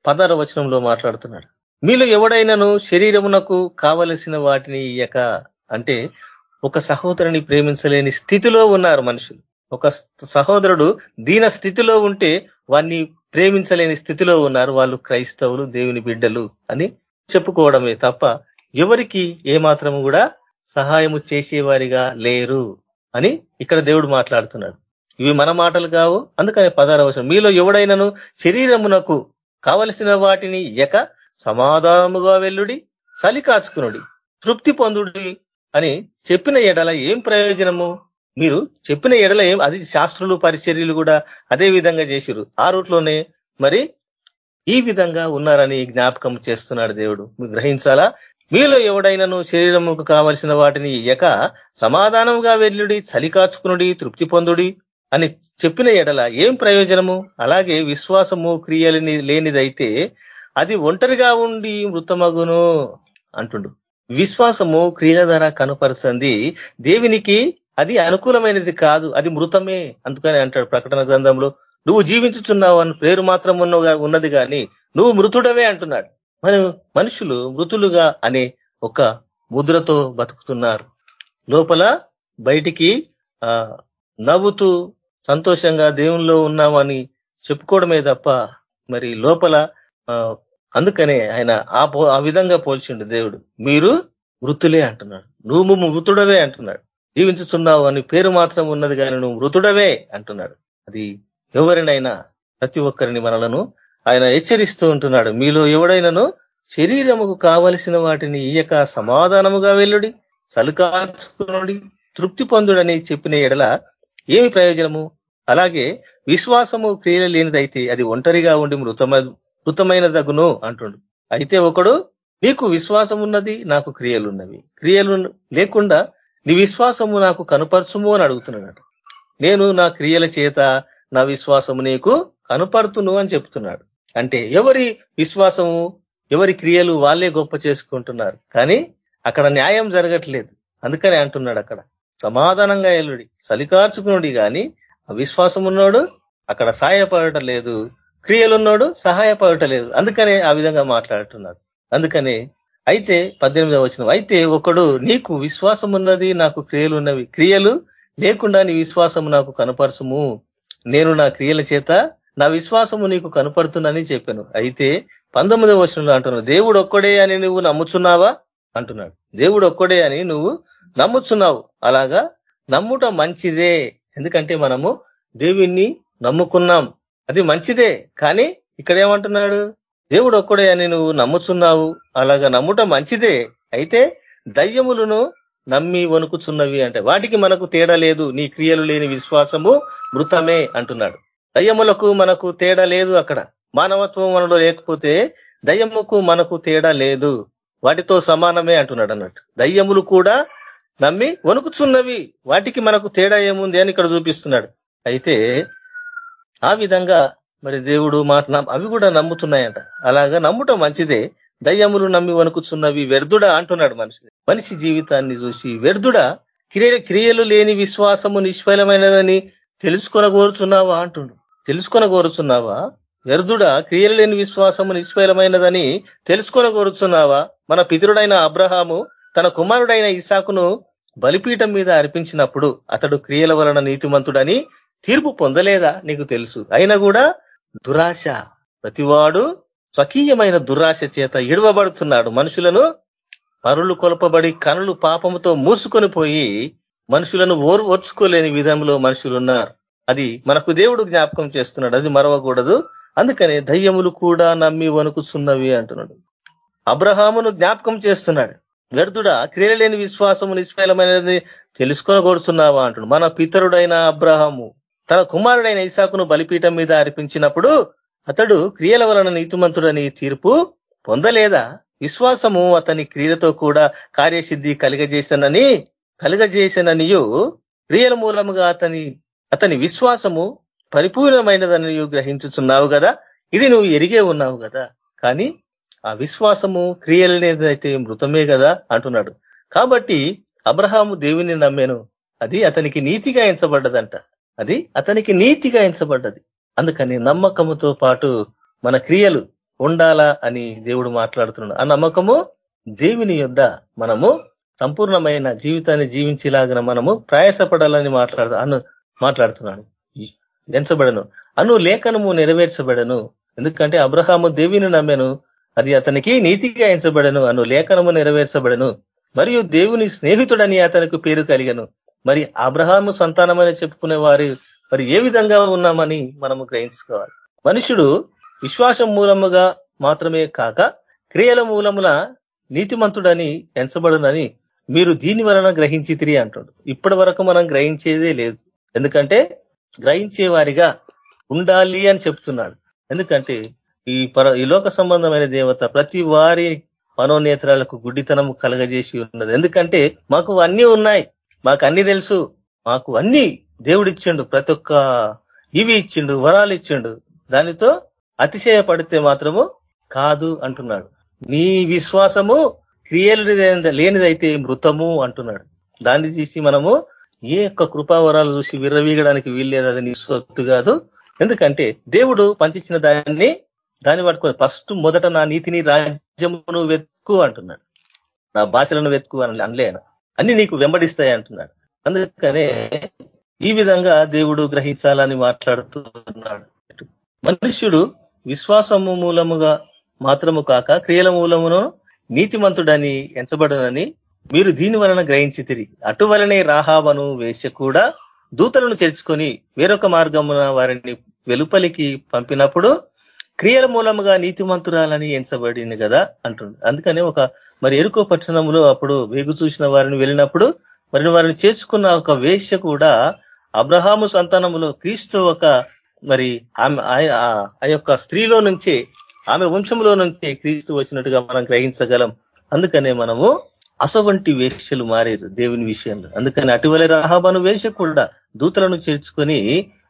పదహార వచనంలో మాట్లాడుతున్నాడు. మీలో ఎవడైనాను శరీరమునకు కావలసిన వాటిని ఇయ్యక అంటే ఒక సహోదరుని ప్రేమించలేని స్థితిలో ఉన్నారు మనుషులు. ఒక సహోదరుడు దీన స్థితిలో ఉంటే వాన్ని ప్రేమించలేని స్థితిలో ఉన్నారు వాళ్ళు క్రైస్తవులు దేవుని బిడ్డలు అని చెప్పుకోవడమే తప్ప ఎవరికి ఏమాత్రము కూడా సహాయము చేసేవారిగా లేరు అని ఇక్కడ దేవుడు మాట్లాడుతున్నాడు. ఇవి మన మాటలు కావు. అందుకని పదార అవసరం మీలో ఎవడైనను శరీరమునకు కావలసిన వాటిని ఎక సమాధానముగా వెల్లుడి చలి కాచుకునుడి తృప్తి పొందుడి అని చెప్పిన ఎడల ఏం ప్రయోజనము? మీరు చెప్పిన ఎడల ఏం అది శాస్త్రులు పరిచర్యలు కూడా అదే విధంగా చేసిరు ఆ రూట్లోనే మరి ఈ విధంగా ఉన్నారని జ్ఞాపకం చేస్తున్నాడు దేవుడు. మీరు గ్రహించాలా? మీలో ఎవడైనను శరీరముకు కావలసిన వాటిని ఇయ్యక సమాధానముగా వెల్లుడి చలి కాచుకునుడి తృప్తి పొందుడి అని చెప్పిన ఎడల ఏం ప్రయోజనము? అలాగే విశ్వాసము క్రియలని లేనిదైతే అది ఒంటరిగా ఉండి మృతమగును అంటుండు. విశ్వాసము క్రియల ద్వారా కనపరుస్తుంది దేవునికి అది అనుకూలమైనది కాదు అది మృతమే అందుకని అంటాడు ప్రకటన గ్రంథంలో. నువ్వు జీవించుచున్నావు అని పేరు మాత్రం ఉన్నది కానీ నువ్వు మృతుడవే అంటున్నాడు. మన మనుషులు మృతులుగా అనే ఒక ముద్రతో బతుకుతున్నారు. లోపల బయటికి నవ్వుతూ సంతోషంగా దేవుల్లో ఉన్నామని చెప్పుకోవడమే తప్ప మరి లోపల అందుకనే ఆయన ఆ ఆ విధంగా పోల్చిండు దేవుడు. మీరు మృతులే అంటున్నాడు. నువ్వు మృతుడవే అంటున్నాడు. జీవించుతున్నావు అని పేరు మాత్రం ఉన్నది కానీ నువ్వు మృతుడవే అంటున్నాడు. అది ఎవరినైనా ప్రతి ఒక్కరిని మనలను ఆయన హెచ్చరిస్తూ ఉంటున్నాడు. మీలో ఎవడైనాను శరీరముకు కావలసిన వాటిని ఇయ్యక సమాధానముగా వెళ్ళుడి సలుకాచుకునుడి తృప్తి పొందుడని చెప్పిన ఎడల ఏమి ప్రయోజనము? అలాగే విశ్వాసము క్రియలు లేనిదైతే అది ఒంటరిగా ఉండి మృతమైన దగును అంటుండు. అయితే ఒకడు నీకు విశ్వాసం ఉన్నది నాకు క్రియలున్నవి. క్రియలు లేకుండా నీ విశ్వాసము నాకు కనుపరచుము అని అడుగుతున్నాడు నేను నా క్రియల చేత నా విశ్వాసము నీకు కనుపరుతును అని చెప్తున్నాడు. అంటే ఎవరి విశ్వాసము ఎవరి క్రియలు వాళ్ళే గొప్ప చేసుకుంటున్నారు. కానీ అక్కడ న్యాయం జరగట్లేదు. అందుకనే అంటున్నాడు అక్కడ సమాధానంగా ఎల్లుడి. సలికార్చుకునుడి కానీ విశ్వాసం ఉన్నాడు అక్కడ సహాయపడటం లేదు. క్రియలున్నాడు సహాయపడటం లేదు. అందుకనే ఆ విధంగా మాట్లాడుతున్నాడు. అందుకనే అయితే పద్దెనిమిదవ వచ్చిన అయితే ఒకడు నీకు విశ్వాసం ఉన్నది నాకు క్రియలు ఉన్నవి క్రియలు లేకుండా నీ విశ్వాసము నాకు కనపరచము. నేను నా క్రియల చేత నా విశ్వాసము నీకు కనపడుతుందని చెప్పాను. అయితే పంతొమ్మిదవ వచనంలో అంటున్నాను దేవుడు ఒక్కడే అని నువ్వు నమ్ముచున్నావా? అంటున్నాడు. దేవుడు ఒక్కడే అని నువ్వు నమ్ముచున్నావు. అలాగా నమ్ముట మంచిదే. ఎందుకంటే మనము దేవుణ్ణి నమ్ముకున్నాం. అది మంచిదే కానీ ఇక్కడ ఏమంటున్నాడు? దేవుడు ఒక్కడే అని నువ్వు నమ్ముచున్నావు అలాగా నమ్ముట మంచిదే. అయితే దయ్యములను నమ్మి వణుకుచున్నవి అంటే వాటికి మనకు తేడా లేదు నీ క్రియలు లేని విశ్వాసము మృతమే అంటున్నాడు. దయ్యములకు మనకు తేడా లేదు అక్కడ. మానవత్వం మనలో లేకపోతే దయ్యముకు మనకు తేడా లేదు. వాటితో సమానమే అంటున్నాడు అన్నట్టు. దయ్యములు కూడా నమ్మి వణుకుచున్నవి వాటికి మనకు తేడా ఏముంది అని ఇక్కడ చూపిస్తున్నాడు. అయితే ఆ విధంగా మరి దేవుడు మాట అవి కూడా నమ్ముతున్నాయంట. అలాగా నమ్ముటం మంచిదే. దయ్యములు నమ్మి వణుకుచున్నవి వ్యర్థుడా అంటున్నాడు మనిషి. మనిషి జీవితాన్ని చూసి వ్యర్థుడా క్రియ క్రియలు లేని విశ్వాసము నిష్ఫలమైనదని తెలుసుకొనగోరుచున్నావా అంటుండు. తెలుసుకొన కోరుచున్నావా వ్యర్థుడా క్రియలు లేని విశ్వాసము నిష్ఫలమైనదని తెలుసుకొన కోరుచున్నావా మన పితరుడైన అబ్రహాము తన కుమారుడైన ఇసాకును బలిపీఠం మీద అర్పించినప్పుడు అతడు క్రియల వలన నీతిమంతుడని తీర్పు పొందలేదా నీకు తెలుసు. అయినా కూడా దురాశ. ప్రతివాడు స్వకీయమైన దురాశ చేత ఇడవబడుతున్నాడు. మనుషులను పరులు కొలపబడి కనులు పాపముతో మూసుకొని పోయి మనుషులను ఓరు ఓర్చుకోలేని విధంలో మనుషులు ఉన్నారు అది మనకు దేవుడు జ్ఞాపకం చేస్తున్నాడు. అది మరవకూడదు. అందుకనే దయ్యములు కూడా నమ్మి వణుకుతున్నవి అంటున్నాడు. అబ్రహామును జ్ఞాపకం చేస్తున్నాడు. వ్యర్థుడా క్రియలేని విశ్వాసము నిష్ఫలమైనది తెలుసుకొని కోరుతున్నావా మన పితరుడైన అబ్రహము తన కుమారుడైన ఇసాకును బలిపీఠం మీద అర్పించినప్పుడు అతడు క్రియల వలన నీతిమంతుడని తీర్పు పొందలేదా? విశ్వాసము అతని క్రియలతో కూడా కార్యసిద్ధి కలిగజేసనని కలిగజేసననియు క్రియల మూలముగా అతని అతని విశ్వాసము పరిపూర్ణమైనదనియు గ్రహించుచున్నావు కదా ఇది నువ్వు ఎరిగే ఉన్నావు కదా కానీ ఆ విశ్వాసము క్రియలనేదైతే మృతమే కదా అంటున్నాడు. కాబట్టి అబ్రహాము దేవుని నమ్మాను. అది అతనికి నీతిగా ఎంచబడ్డదంట. అది అతనికి నీతిగా ఎంచబడ్డది. అందుకని నమ్మకముతో పాటు మన క్రియలు ఉండాలా అని దేవుడు మాట్లాడుతున్నాడు. ఆ నమ్మకము దేవుని యొద్ద మనము సంపూర్ణమైన జీవితాన్ని జీవించేలాగిన మనము ప్రయాసపడాలని మాట్లాడు అను మాట్లాడుతున్నాడు. ఎంచబడను. అను లేఖనము నెరవేర్చబడను. ఎందుకంటే అబ్రహాము దేవిని నమ్మెను. అది అతనికి నీతిగా ఎంచబడను అను లేఖనము నెరవేర్చబడను మరియు దేవుని స్నేహితుడని అతనికి పేరు కలిగను. మరి అబ్రహాము సంతానమని చెప్పుకునే వారు మరి ఏ విధంగా ఉన్నామని మనము గ్రహించుకోవాలి. మనుషుడు విశ్వాసం మూలముగా మాత్రమే కాక క్రియల మూలముల నీతిమంతుడని ఎంచబడునని మీరు దీని వలన గ్రహించితిరి అంటాడు. ఇప్పటి వరకు మనం గ్రహించేదే లేదు. ఎందుకంటే గ్రహించే వారిగా ఉండాలి అని చెప్తున్నాడు. ఎందుకంటే ఈ పర ఈ లోక సంబంధమైన దేవత ప్రతి వారి మనోనేత్రాలకు గుడ్డితనం కలగజేసి ఉన్నది. ఎందుకంటే మాకు అన్నీ ఉన్నాయి. మాకు అన్ని తెలుసు. మాకు అన్ని దేవుడిచ్చిండు. ప్రతి ఒక్క ఇవి ఇచ్చిండు వరాలు ఇచ్చిండు. దానితో అతిశయపడితే మాత్రము కాదు అంటున్నాడు. నీ విశ్వాసము క్రియలు లేనిదైతే మృతము అంటున్నాడు. దాన్ని తీసి మనము ఏ యొక్క కృపావరాలు చూసి విర్రవీగడానికి వీల్లేదు. అది నీ సొత్తు కాదు. ఎందుకంటే దేవుడు పంచించిన దాన్ని దాన్ని పట్టుకొని ఫస్ట్ మొదట నా నీతిని రాజ్యమును వెతుకు అంటున్నాడు. నా భాషలను వెతుకు అని అనలేను అన్ని నీకు వెంబడిస్తాయి అంటున్నాడు. అందుకనే ఈ విధంగా దేవుడు గ్రహించాలని మాట్లాడుతున్నాడు. మనుష్యుడు విశ్వాసము మూలముగా మాత్రము కాక క్రియల మూలమును నీతిమంతుడని ఎంచబడనని మీరు దీని వలన గ్రహించి తిరిగి అటువలనే రాహావను వేష కూడా దూతలను చేర్చుకొని వేరొక మార్గమున వారిని వెలుపలికి పంపినప్పుడు క్రియల మూలముగా నీతిమంతురాలని ఎంచబడింది కదా అంటుంది. అందుకనే ఒక మరి ఎరుకో పట్టణంలో అప్పుడు వేగు చూసిన వారిని వెళ్ళినప్పుడు మరి వారిని చేసుకున్న ఒక వేష్య కూడా అబ్రహాము సంతానములో క్రీస్తు ఒక మరి ఆమె ఆ యొక్క స్త్రీలో నుంచే ఆమె వంశంలో నుంచే క్రీస్తు వచ్చినట్టుగా మనం గ్రహించగలం. అందుకనే మనము అసవంటి వేషలు మారేరు దేవుని విషయంలో. అందుకని అటువలే రాహాబాను వేష కూడా దూతలను చేర్చుకొని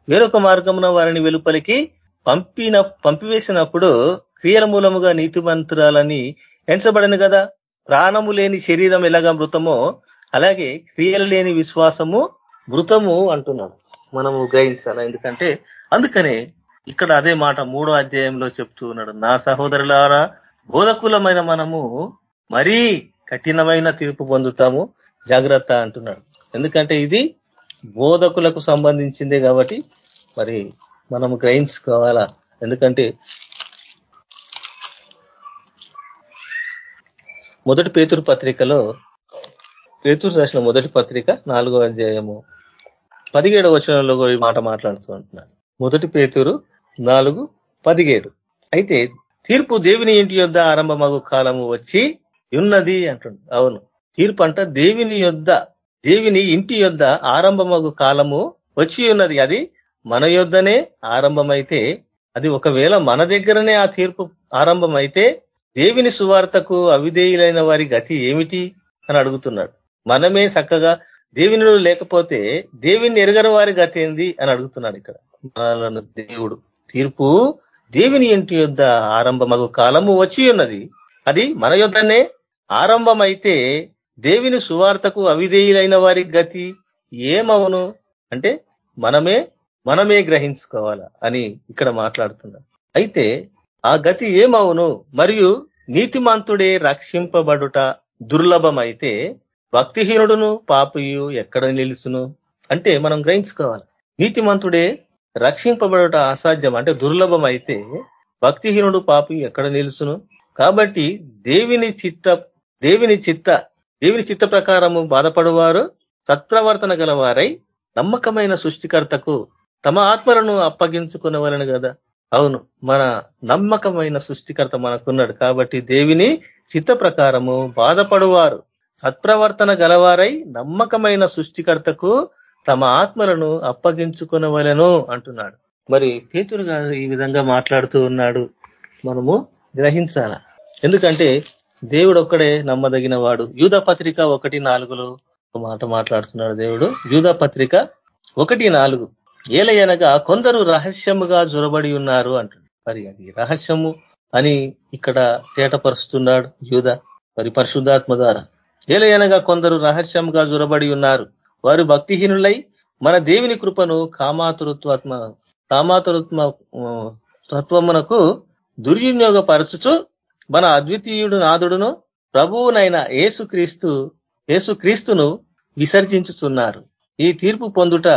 వేరొక మార్గమున వారిని వెలుపలికి పంపిన పంపివేసినప్పుడు క్రియల మూలముగా నీతిమంతురాలని ఎంచబడను కదా ప్రాణము లేని శరీరం ఎలాగా మృతమో అలాగే క్రియలు లేని విశ్వాసము మృతము అంటున్నాడు. మనము గ్రహించాలి? ఎందుకంటే అందుకనే ఇక్కడ అదే మాట మూడో అధ్యాయంలో చెప్తూ ఉన్నాడు. నా సహోదరులారా బోధకులమైన మనము మరీ కఠినమైన తీర్పు పొందుతాము. జాగ్రత్త అంటున్నాడు. ఎందుకంటే ఇది బోధకులకు సంబంధించిందే కాబట్టి మరి మనము గ్రహించుకోవాలా ఎందుకంటే మొదటి పేతురు పత్రికలో పేతురు రాసిన మొదటి పత్రిక నాలుగో అధ్యాయము. పదిహేడవ వచనంలో ఈ మాట మాట్లాడుతూ ఉంటున్నాడు. మొదటి పేతురు నాలుగు పదిహేడు. అయితే తీర్పు దేవుని ఇంటి యొద్ద ఆరంభమగు కాలము వచ్చి ఉన్నది అంటుండు. అవును. తీర్పు అంట దేవుని యొద్ద దేవిని ఇంటి యొద్ద ఆరంభమగు కాలము వచ్చి ఉన్నది. అది మన యొద్దనే ఆరంభమైతే అది ఒకవేళ మన దగ్గరనే ఆ తీర్పు ఆరంభమైతే దేవిని సువార్తకు అవిధేయులైన వారి గతి ఏమిటి అని అడుగుతున్నాడు. మనమే చక్కగా దేవిని లేకపోతే దేవిని ఎరగని వారి గతి ఏంది అని అడుగుతున్నాడు ఇక్కడ. దేవుడు తీర్పు దేవిని ఇంటి యొద్ద ఆరంభమగు కాలము వచ్చి ఉన్నది. అది మన యొద్దనే ఆరంభమైతే దేవిని సువార్తకు అవిధేయులైన వారి గతి ఏమవును? అంటే మనమే మనమే గ్రహించుకోవాలా అని ఇక్కడ మాట్లాడుతున్నాం. అయితే ఆ గతి ఏమవును? మరియు నీతిమంతుడే రక్షింపబడుట దుర్లభమైతే భక్తిహీనుడును పాపియు ఎక్కడ నిలుసును? అంటే మనం గ్రహించుకోవాలి. నీతిమంతుడే రక్షింపబడుట అసాధ్యం అంటే దుర్లభం అయితే భక్తిహీనుడు పాపి ఎక్కడ నిలుసును? కాబట్టి దేవుని చిత్త దేవుని చిత్త దేవుని చిత్త ప్రకారము బాధపడువారు సత్ప్రవర్తన గలవారై నమ్మకమైన సృష్టికర్తకు తమ ఆత్మలను అప్పగించుకునవలను కదా. అవును మన నమ్మకమైన సృష్టికర్త మనకున్నాడు. కాబట్టి దేవిని చిత్త ప్రకారము బాధపడువారు. సత్ప్రవర్తన గలవారై నమ్మకమైన సృష్టికర్తకు తమ ఆత్మలను అప్పగించుకునవలను అంటున్నాడు. మరి పేతురు గారు ఈ విధంగా మాట్లాడుతూ ఉన్నాడు. మనము గ్రహించాల? ఎందుకంటే దేవుడు ఒక్కడే నమ్మదగిన వాడు యూధ పత్రిక ఒకటి నాలుగులో మాట మాట్లాడుతున్నాడు దేవుడు. యూధ పత్రిక ఒకటి నాలుగు. ఏలయనగా కొందరు రహస్యముగా జొరబడి ఉన్నారు అంటున్నాడు. మరి అది రహస్యము అని ఇక్కడ తేటపరుస్తున్నాడు యూధ మరి పరిశుద్ధాత్మ ద్వారా. ఏలయనగా కొందరు రహస్యముగా జొరబడి ఉన్నారు. వారు భక్తిహీనులై మన దేవుని కృపను కామాతురుత్వాత్మ కామాతురుత్మ తత్వమునకు దుర్వినియోగపరచుచు మన అద్వితీయుడు నాదుడును ప్రభువునైన ఏసుక్రీస్తు ఏసుక్రీస్తును విసర్జించుతున్నారు ఈ తీర్పు పొందుట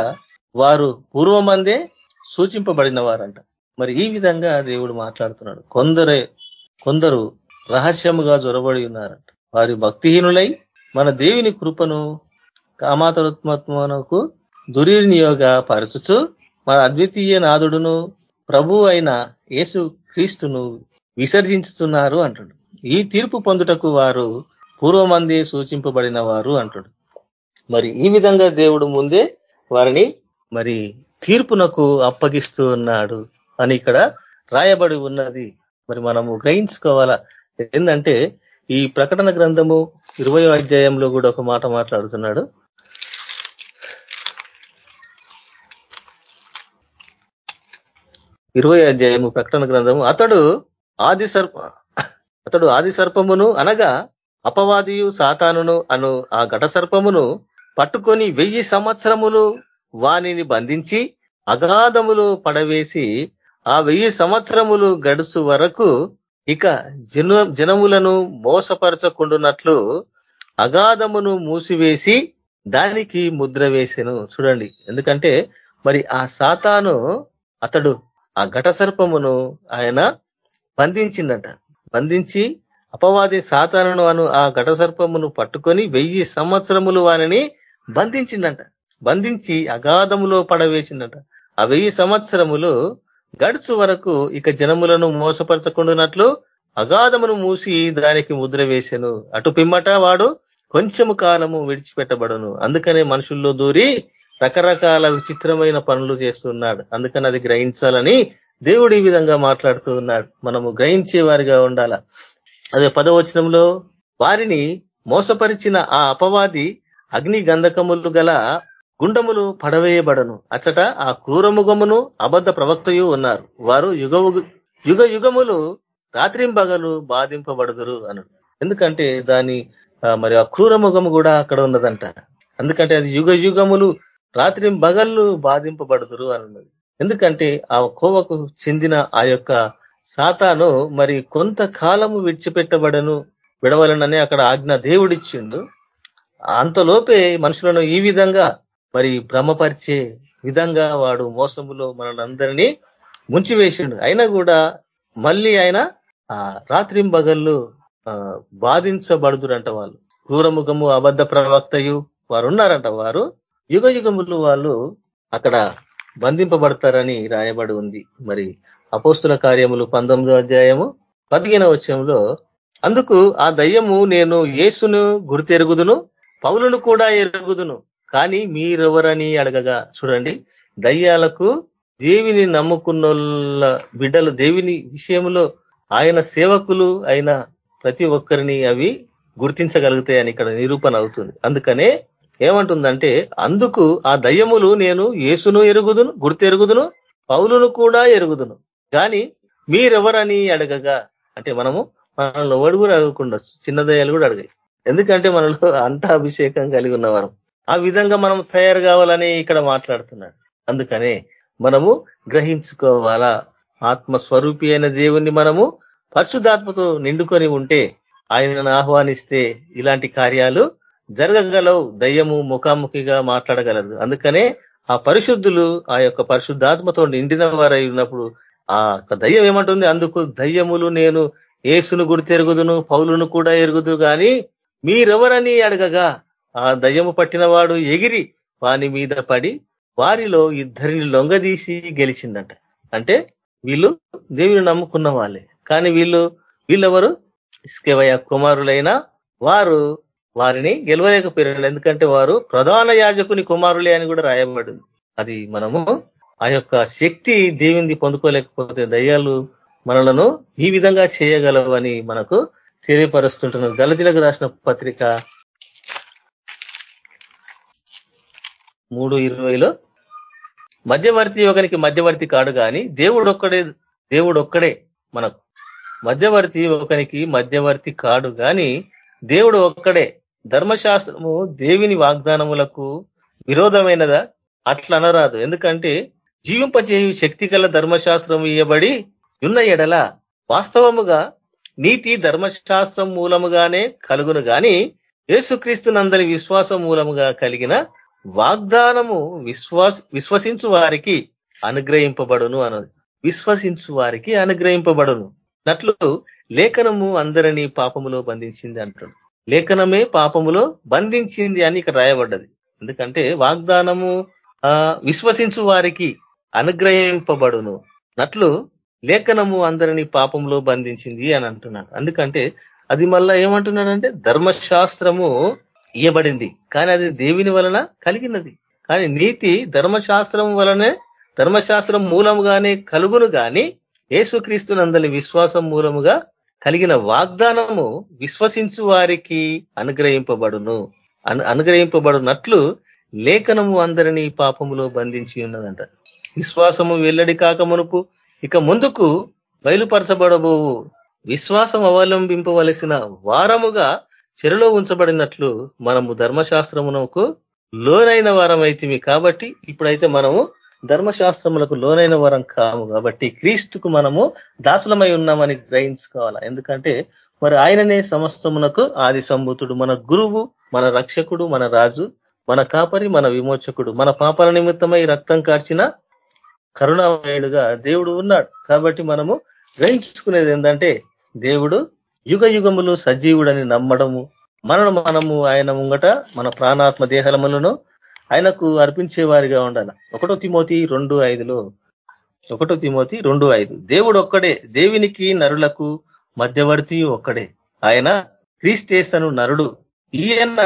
వారు పూర్వమందే సూచింపబడిన వారంట మరి ఈ విధంగా దేవుడు మాట్లాడుతున్నాడు. కొందరే కొందరు రహస్యముగా జొరబడి ఉన్నారంట. వారి భక్తిహీనులై మన దేవుని కృపను కామాతరత్మత్మకు దుర్వినియోగ పరచుచు మన అద్వితీయ నాదుడును ప్రభు అయిన యేసు క్రీస్తును విసర్జించుతున్నారు అంటుడు. ఈ తీర్పు పొందుటకు వారు పూర్వమందే సూచింపబడిన వారు అంటుడు. మరి ఈ విధంగా దేవుడు ముందే వారిని మరి తీర్పునకు అప్పగిస్తూ ఉన్నాడు అని ఇక్కడ రాయబడి ఉన్నది. మరి మనము గ్రహించుకోవాలా? ఏంటంటే ఈ ప్రకటన గ్రంథము ఇరవై అధ్యాయంలో కూడా ఒక మాట మాట్లాడుతున్నాడు. ఇరవై అధ్యాయము ప్రకటన గ్రంథము. అతడు ఆది సర్ప అతడు ఆది సర్పమును అనగా అపవాదియు సాతానును అను ఆ ఘట సర్పమును పట్టుకొని వెయ్యి సంవత్సరములు వానిని బంధించి అగాధములు పడవేసి ఆ వెయ్యి సంవత్సరములు గడుసు వరకు ఇక జన జనములను మోసపరచకుండునట్లు అగాధమును మూసివేసి దానికి ముద్ర వేసెను. చూడండి. ఎందుకంటే మరి ఆ సాతాను అతడు ఆ ఘట సర్పమును ఆయన బంధించిండట బంధించి అపవాది సాతాను అను ఆ ఘట సర్పమును పట్టుకొని వెయ్యి సంవత్సరములు వానిని బంధించిండట బంధించి అగాధములో పడవేసిందట. ఆ వెయ్యి సంవత్సరములు గడుచు వరకు ఇక జనములను మోసపరచకుండానట్లు అగాధమును మూసి దానికి ముద్ర వేసెను. అటు పిమ్మట వాడు కొంచెము కాలము విడిచిపెట్టబడను. అందుకనే మనుషుల్లో దూరి రకరకాల విచిత్రమైన పనులు చేస్తున్నాడు. అందుకని అది గ్రహించాలని దేవుడు ఈ విధంగా మాట్లాడుతూ ఉన్నాడు. మనము గ్రహించే వారిగా ఉండాల. అదే పదవచనంలో వారిని మోసపరిచిన ఆ అపవాది అగ్ని గంధకములు గల గుండములు పడవేయబడను. అచ్చట ఆ క్రూరముగమును అబద్ధ ప్రవక్తయు ఉన్నారు. వారు యుగ యుగ యుగములు రాత్రింబగలు బాధింపబడదురు అన్నాడు ఎందుకంటే దాని మరి ఆ క్రూరముఖము కూడా అక్కడ ఉన్నదంట. ఎందుకంటే అది యుగ యుగములు రాత్రి బగళ్ళు బాధింపబడుదురు అని ఉన్నది ఎందుకంటే ఆ కోవకు చెందిన ఆ యొక్క సాతాను మరి కొంతకాలము విడిచిపెట్టబడను విడవలనని అక్కడ ఆజ్ఞ దేవుడిచ్చిండు. అంతలోపే మనుషులను ఈ విధంగా మరి భ్రమపరిచే విధంగా వాడు మోసములో మనందరినీ ముంచివేసిండు. అయినా కూడా మళ్ళీ ఆయన ఆ రాత్రింబగళ్ళు బాధించబడుదురంట వాళ్ళు. క్రూరముఖము అబద్ధ ప్రవక్తయు వారు ఉన్నారంట వారు. యుగ యుగములు వాళ్ళు అక్కడ బంధింపబడతారని రాయబడి ఉంది. మరి అపోస్తుల కార్యములు పంతొమ్మిదో అధ్యాయము పదిహేనవ వచ్చంలో అందుకు ఆ దయ్యము నేను యేసును గురితెరుగుదును పౌలను కూడా ఎరుగుదును. కానీ మీరెవరని అడగగా? చూడండి. దయ్యాలకు దేవిని నమ్ముకున్న బిడ్డలు దేవిని విషయంలో ఆయన సేవకులు అయిన ప్రతి ఒక్కరిని అవి గుర్తించగలుగుతాయని ఇక్కడ నిరూపణ అవుతుంది. అందుకనే ఏమంటుందంటే అందుకు ఆ దయ్యములు నేను యేసును ఎరుగుదును గుర్తెరుగుదును పౌలును కూడా ఎరుగుదును. కానీ మీరెవరని అడగగా? అంటే మనము మనల్ని ఎవడు కూడా అడగకుండొచ్చు చిన్న దయ్యాలు కూడా అడగాయి. ఎందుకంటే మనలో అంత అభిషేకం కలిగి ఉన్నవారు. ఆ విధంగా మనం తయారు కావాలని ఇక్కడ మాట్లాడుతున్నాడు. అందుకనే మనము గ్రహించుకోవాలా? ఆత్మస్వరూపి అయిన దేవుణ్ణి మనము పరిశుద్ధాత్మతో నిండుకొని ఉంటే ఆయనను ఆహ్వానిస్తే ఇలాంటి కార్యాలు జరగగలవు. దయ్యము ముఖాముఖిగా మాట్లాడగలదు. అందుకనే ఆ పరిశుద్ధులు ఆ యొక్క పరిశుద్ధాత్మతో నిండిన వారై ఉన్నప్పుడు ఆ దయ్యం ఏమంటుంది? అందుకు దయ్యములు నేను ఏసును గుర్తెరుగుదును పౌలును కూడా ఎరుగుదు కానీ మీరెవరని అడగగా? ఆ దయ్యము పట్టినవాడు ఎగిరి వాని మీద పడి వారిలో ఇద్దరిని లొంగదీసి గెలిచిందట అంటే వీళ్ళు దేవుని నమ్ముకున్న వాళ్ళే. కానీ వీళ్ళు వీళ్ళెవరు? ఇస్కేవయ కుమారులైన వారు వారిని గెలవలేకపోయారు ఎందుకంటే వారు ప్రధాన యాజకుని కుమారులే అని కూడా రాయబడింది. అది మనము ఆ యొక్క శక్తి దేవింది పొందుకోలేకపోతే దయ్యాలు మనలను ఈ విధంగా చేయగలవని మనకు తెలియపరుస్తుంటున్నారు. గలతిలకు రాసిన పత్రిక మూడు ఇరవైలో మధ్యవర్తి ఒకనికి మధ్యవర్తి కాడు కానీ దేవుడు ఒక్కడే దేవుడు ఒక్కడే మనకు. మధ్యవర్తి ఒకనికి మధ్యవర్తి కాడు కానీ దేవుడు ఒక్కడే. ధర్మశాస్త్రము దేవిని వాగ్దానములకు విరోధమైనదా? అట్లా అనరాదు ఎందుకంటే జీవింపచేయు శక్తి గల ధర్మశాస్త్రం ఇయ్యబడి ఉన్న ఎడల వాస్తవముగా నీతి ధర్మశాస్త్రం మూలముగానే కలుగును గాని యేసుక్రీస్తు విశ్వాసం మూలముగా కలిగిన వాగ్దానము విశ్వాస విశ్వసించు వారికి అనుగ్రహింపబడును అన్నది. విశ్వసించు వారికి అనుగ్రహింపబడును. నట్లు లేఖనము అందరినీ పాపములో బంధించింది అంటాడు లేఖనమే పాపములో బంధించింది అని ఇక్కడ రాయబడ్డది. ఎందుకంటే వాగ్దానము విశ్వసించు వారికి అనుగ్రహింపబడును. నట్లు లేఖనము అందరినీ పాపంలో బంధించింది అని అంటున్నాడు. అందుకంటే అది మళ్ళా ఏమంటున్నాడంటే ధర్మశాస్త్రము ఇయ్యబడింది. కానీ అది దేవుని వలన కలిగినది. కానీ నీతి ధర్మశాస్త్రం వలనే ధర్మశాస్త్రం మూలముగానే కలుగును గాని ఏసుక్రీస్తునందలి విశ్వాసం మూలముగా కలిగిన వాగ్దానము విశ్వసించు వారికి అనుగ్రహింపబడును. అనుగ్రహింపబడునట్లు లేఖనము అందరినీ పాపములో బంధించి ఉన్నదంట. విశ్వాసము వెల్లడి కాక మునుపు ఇక ముందుకు బయలుపరచబడబోవు. విశ్వాసం అవలంబింపవలసిన వారముగా చెరలో ఉంచబడినట్లు మనము ధర్మశాస్త్రమునకు లోనైన వారం అయితే కాబట్టి ఇప్పుడైతే మనము ధర్మశాస్త్రములకు లోనైన వరం కాము కాబట్టి క్రీస్తుకు మనము దాసులమై ఉన్నామని గ్రహించుకోవాలా. ఎందుకంటే మరి ఆయననే సమస్తమునకు ఆది సంభూతుడు మన గురువు మన రక్షకుడు మన రాజు మన కాపరి మన విమోచకుడు. మన పాపల నిమిత్తమై రక్తం కార్చిన కరుణామయుడుగా దేవుడు ఉన్నాడు. కాబట్టి మనము గ్రహించుకునేది ఏంటంటే దేవుడు యుగ యుగములు సజీవుడని నమ్మడము మనను మనము ఆయన ముంగట మన ప్రాణాత్మ దేహలములను ఆయనకు అర్పించే వారిగా ఉండాల. ఒకటో తిమోతి రెండు ఐదులో ఒకటో తిమోతి రెండు ఐదు. దేవుడు ఒక్కడే దేవునికి నరులకు మధ్యవర్తి ఒక్కడే. ఆయన క్రీస్తేస్తను నరుడు. ఈయన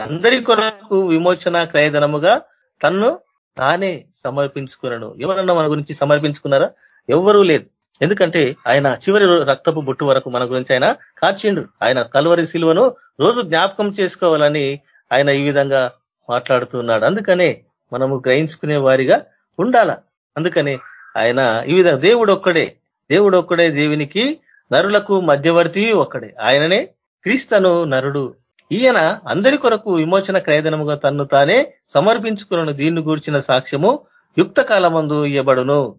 అందరి కొరకు విమోచన క్రయధనముగా తన్ను తానే సమర్పించుకున్నాను ఎవరన్నా మన గురించి సమర్పించుకున్నారా? ఎవరూ లేదు. ఎందుకంటే ఆయన చివరి రక్తపు బొట్టు వరకు మన గురించి ఆయన కాచిండు ఆయన కలువరి శిలువను రోజు జ్ఞాపకం చేసుకోవాలని ఆయన ఈ విధంగా మాట్లాడుతున్నాడు. అందుకనే మనము గ్రహించుకునే వారిగా ఉండాల. అందుకనే ఆయన ఈ విధంగా దేవుడు ఒక్కడే దేవుడు ఒక్కడే దేవునికి నరులకు మధ్యవర్తి ఒక్కడే. ఆయననే క్రీస్తను నరుడు. ఈయన అందరి కొరకు విమోచన క్రయదనముగా తన్ను తానే సమర్పించుకున్న. దీన్ని గూర్చిన సాక్ష్యము యుక్త కాలమందు ఇయ్యబడును.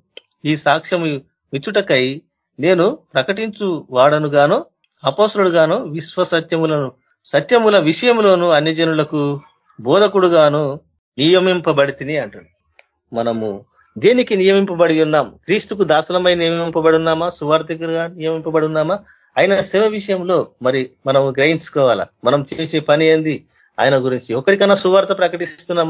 ఈ సాక్ష్యము ఇచ్చుటకై నేను ప్రకటించు వాడనుగాను అపోసుడుగాను విశ్వ సత్యములను సత్యముల విషయంలోను అన్ని జనులకు బోధకుడుగాను నియమింపబడితిని అంటాడు మనము దేనికి నియమింపబడి ఉన్నాం? క్రీస్తుకు దాసలమై నియమింపబడి ఉన్నామా సువార్థికులుగా నియమింపబడి ఉన్నామా ఆయన సేవ విషయంలో మరి మనం గ్రహించుకోవాలా? మనం చేసే పని ఏంది? ఆయన గురించి ఒకరికైనా సువార్త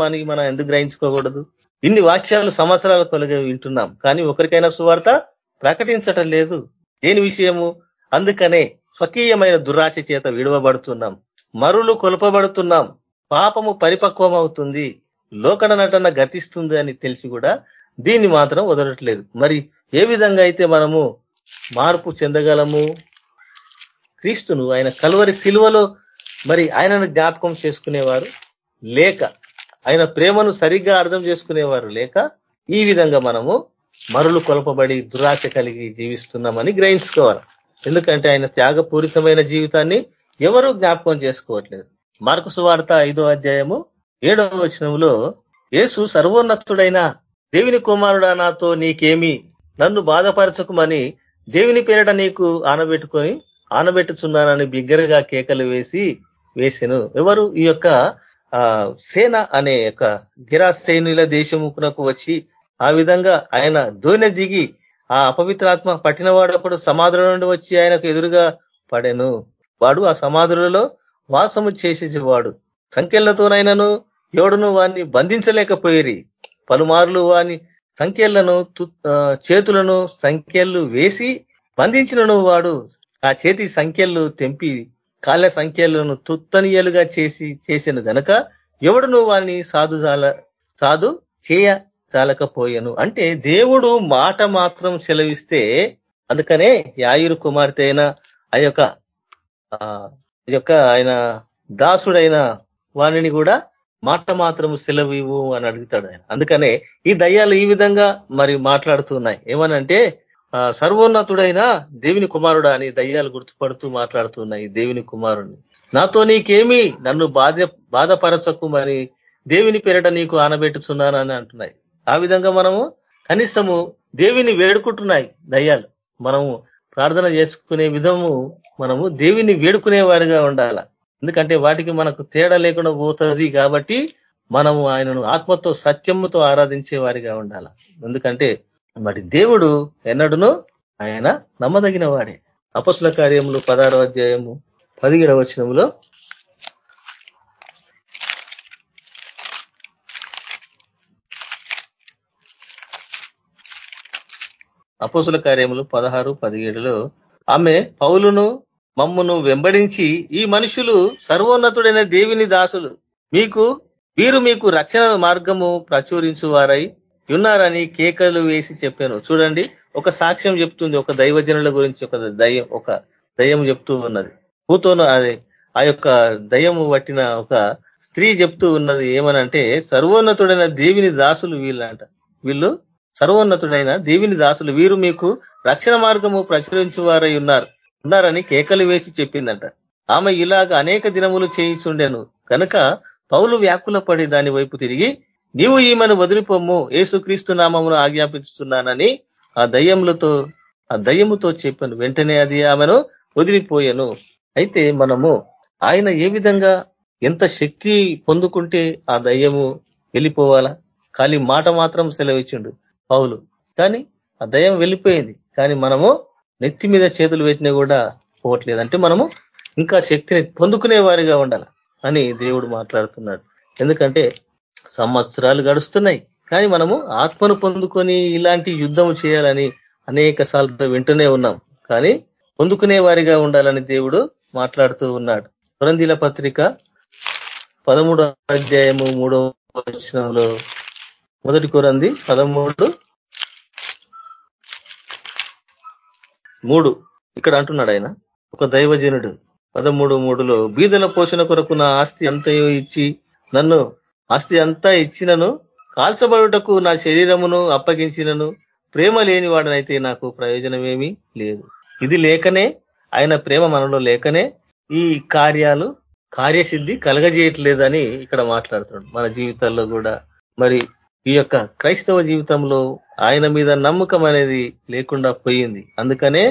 అని మనం ఎందుకు గ్రహించుకోకూడదు? ఇన్ని వాక్యాలు సంవత్సరాల కొలగా వింటున్నాం. కానీ ఒకరికైనా సువార్త ప్రకటించటం లేదు. దేని విషయము? అందుకనే స్వకీయమైన దురాశ చేత విడవబడుతున్నాం. మరులు కొలపబడుతున్నాం. పాపము పరిపక్వం అవుతుంది లోకడ నటన గతిస్తుంది అని తెలిసి కూడా దీన్ని మాత్రం వదలట్లేదు. మరి ఏ విధంగా అయితే మనము మార్పు చెందగలము? క్రీస్తును ఆయన కలువరి శిలువలో మరి ఆయనను జ్ఞాపకం చేసుకునేవారు లేక ఆయన ప్రేమను సరిగ్గా అర్థం చేసుకునేవారు లేక ఈ విధంగా మనము మరులు కొలపబడి దురాశ కలిగి జీవిస్తున్నామని గ్రహించుకోవాలి. ఎందుకంటే ఆయన త్యాగపూరితమైన జీవితాన్ని ఎవరూ జ్ఞాపకం చేసుకోవట్లేదు. మార్కు సువార్త ఐదో అధ్యాయము ఏడవ వచనంలో యేసు సర్వోన్నతుడైన దేవుని కుమారుడా నాతో నీకేమి నన్ను బాధపరచకుమని దేవుని పేరిట నీకు ఆనబెట్టుకొని ఆనబెట్టుచున్నానని బిగ్గరగా కేకలు వేసి వేసెను. ఎవరు? ఈ యొక్క సేన అనే యొక్క గిరాశ్రేణుల దేశముకునకు వచ్చి ఆ విధంగా ఆయన దూనె దిగి ఆ అపవిత్రాత్మ పట్టినవాడు ఒకడు సమాధుల నుండి వచ్చి ఆయనకు ఎదురుగా పడెను. వాడు ఆ సమాధులలో వాసము చేసేవాడు సంఖ్యలతోనైనాను ఎవడును వాడిని బంధించలేకపోయేరి. పలుమార్లు వాని సంఖ్యలను చేతులను సంఖ్యలు వేసి బంధించినను వాడు ఆ చేతి సంఖ్యలు తెంపి కాళ్ళ సంఖ్యలను తుత్తనీయలుగా చేసి చేసిన గనక ఎవడును వాడిని సాధు సాధు చేయ చాలకపోయాను. అంటే దేవుడు మాట మాత్రం సెలవిస్తే అందుకనే యాయురు కుమార్తె అయిన ఆ యొక్క యొక్క ఆయన దాసుడైన వాణిని కూడా మాట మాత్రం ఇవ్వు అని అడుగుతాడు ఆయన. అందుకనే ఈ దయ్యాలు ఈ విధంగా మరి మాట్లాడుతున్నాయి. ఏమనంటే సర్వోన్నతుడైన దేవుని కుమారుడా అని దయ్యాలు గుర్తుపడుతూ మాట్లాడుతున్నాయి దేవుని కుమారుడిని నాతో నీకేమి నన్ను బాధ బాధపరచకు మరి దేవుని పేరట నీకు ఆనబెట్టుచున్నానని అంటున్నాయి. ఆ విధంగా మనము కనీసము దేవిని వేడుకుంటున్నాయి దయ్యాలు. మనము ప్రార్థన చేసుకునే విధము మనము దేవిని వేడుకునే వారిగా ఉండాల. ఎందుకంటే వాటికి మనకు తేడా లేకుండా పోతుంది కాబట్టి మనము ఆయనను ఆత్మతో సత్యముతో ఆరాధించే వారిగా ఉండాల. ఎందుకంటే మరి దేవుడు ఎన్నడును ఆయన నమ్మదగిన వాడే. అపసుల కార్యములు పదహారో అధ్యాయము పదిహేడవ వచనంలో అపోసుల కార్యములు పదహారు పదిహేడులో ఆమె పౌలును మమ్మును వెంబడించి ఈ మనుషులు సర్వోన్నతుడైన దేవిని దాసులు. మీకు వీరు మీకు రక్షణ మార్గము ప్రచురించు వారై ఉన్నారని కేకలు వేసి చెప్పాను. చూడండి ఒక సాక్ష్యం చెప్తుంది ఒక దైవజనుల గురించి ఒక దయ్యం ఒక దయ్యం చెప్తూ ఉన్నది. పూతోను అదే ఆ యొక్క దయ్యము పట్టిన ఒక స్త్రీ చెప్తూ ఉన్నది ఏమనంటే సర్వోన్నతుడైన దేవిని దాసులు వీళ్ళంట. వీళ్ళు సర్వోన్నతుడైన దేవిని దాసులు వీరు మీకు రక్షణ మార్గము ప్రచురించు వారై ఉన్నారు. ఉన్నారని కేకలు వేసి చెప్పిందంట. ఆమె ఇలాగ అనేక దినములు చేయించుండెను. కనుక పౌలు వ్యాకుల పడి దాని వైపు తిరిగి నీవు ఈమెను వదిలిపోము ఏసుక్రీస్తు నామమును ఆజ్ఞాపిస్తున్నానని ఆ దయ్యములతో ఆ దయ్యముతో చెప్పాను. వెంటనే అది ఆమెను వదిలిపోయాను. అయితే మనము ఆయన ఏ విధంగా ఎంత శక్తి పొందుకుంటే ఆ దయ్యము వెళ్ళిపోవాలా? ఖాళీ మాట మాత్రం సెలవిచ్చిండు. పౌలు. కానీ ఆ దయం వెళ్ళిపోయింది. కానీ మనము నెత్తి మీద చేతులు పెట్టినా కూడా పోవట్లేదు. అంటే మనము ఇంకా శక్తిని పొందుకునే వారిగా ఉండాలి అని దేవుడు మాట్లాడుతున్నాడు. ఎందుకంటే సంవత్సరాలు గడుస్తున్నాయి. కానీ మనము ఆత్మను పొందుకొని ఇలాంటి యుద్ధం చేయాలని అనేక సార్లు వింటూనే ఉన్నాం. కానీ పొందుకునే వారిగా ఉండాలని దేవుడు మాట్లాడుతూ ఉన్నాడు. పురందిల పత్రిక పదమూడో అధ్యాయము మూడో వచనంలో మొదటి కొరంది పదమూడు. మూడు. ఇక్కడ అంటున్నాడు ఆయన. ఒక దైవజనుడు. పదమూడు మూడులో బీదల పోషణ కొరకు నా ఆస్తి అంతయో ఇచ్చి నన్ను ఆస్తి అంతా ఇచ్చినను కాల్చబడుటకు నా శరీరమును అప్పగించినను ప్రేమ లేని వాడనైతే నాకు ప్రయోజనమేమీ లేదు. ఇది లేకనే ఆయన ప్రేమ మనలో లేకనే ఈ కార్యాలు కార్యసిద్ధి కలగజేయట్లేదని ఇక్కడ మాట్లాడుతున్నాడు. మన జీవితాల్లో కూడా. మరి ఈ యొక్క క్రైస్తవ జీవితంలో ఆయన మీద నమ్మకం అనేది లేకుండా పోయింది. అందుకనే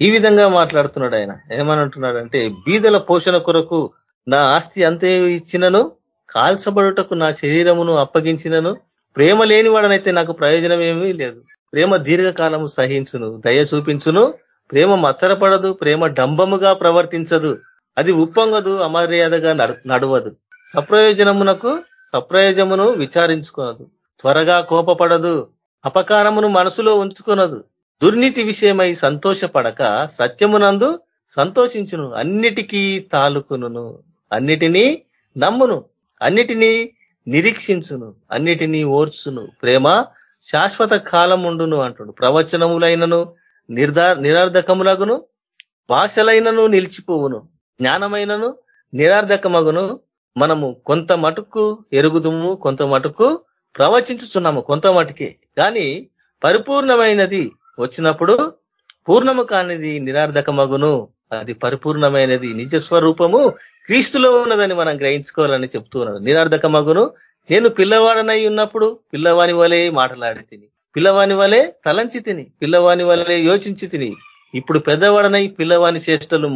ఈ విధంగా మాట్లాడుతున్నాడు ఆయన. ఏమనంటున్నాడంటే బీదల పోషణ కొరకు నా ఆస్తి అంతే ఇచ్చినను కాల్చబడుటకు నా శరీరమును అప్పగించినను ప్రేమ లేని వాడనైతే నాకు ప్రయోజనం ఏమీ లేదు. ప్రేమ దీర్ఘకాలము సహించును దయ చూపించును ప్రేమ మత్సరపడదు ప్రేమ డంబముగా ప్రవర్తించదు. అది ఉప్పొంగదు అమర్యాదగా నడవదు. సప్రయోజనమునకు సప్రయోజమును విచారించుకోదు త్వరగా కోపపడదు అపకారమును మనసులో ఉంచుకొనదు. దుర్నీతి విషయమై సంతోషపడక సత్యమునందు సంతోషించును అన్నిటికీ తాలుకును అన్నిటినీ నమ్మును అన్నిటినీ నిరీక్షించును అన్నిటినీ ఓర్చును. ప్రేమ శాశ్వత కాలముండును అంటుడు ప్రవచనములైనను నిర్ధా నిరార్థకములగును భాషలైనను నిలిచిపోవును. జ్ఞానమైనను నిరార్థకమగును మనము కొంత మటుకు ఎరుగుదుము కొంత మటుకు ప్రవచించుచున్నాము కొంత మటుకే. కానీ పరిపూర్ణమైనది వచ్చినప్పుడు పూర్ణము కానిది నిరార్థకమగును అది పరిపూర్ణమైనది నిజ స్వరూపము క్రీస్తులో ఉన్నదని మనం గ్రహించుకోవాలని చెప్తూ ఉన్నాడు నిరార్థకమగును నేను పిల్లవాడనై ఉన్నప్పుడు పిల్లవాని వలె మాటలాడి తిని పిల్లవాని వలె తలంచి తిని పిల్లవాని వలె యోచించి తిని ఇప్పుడు పెద్దవాడనై పిల్లవాని చేష్టలు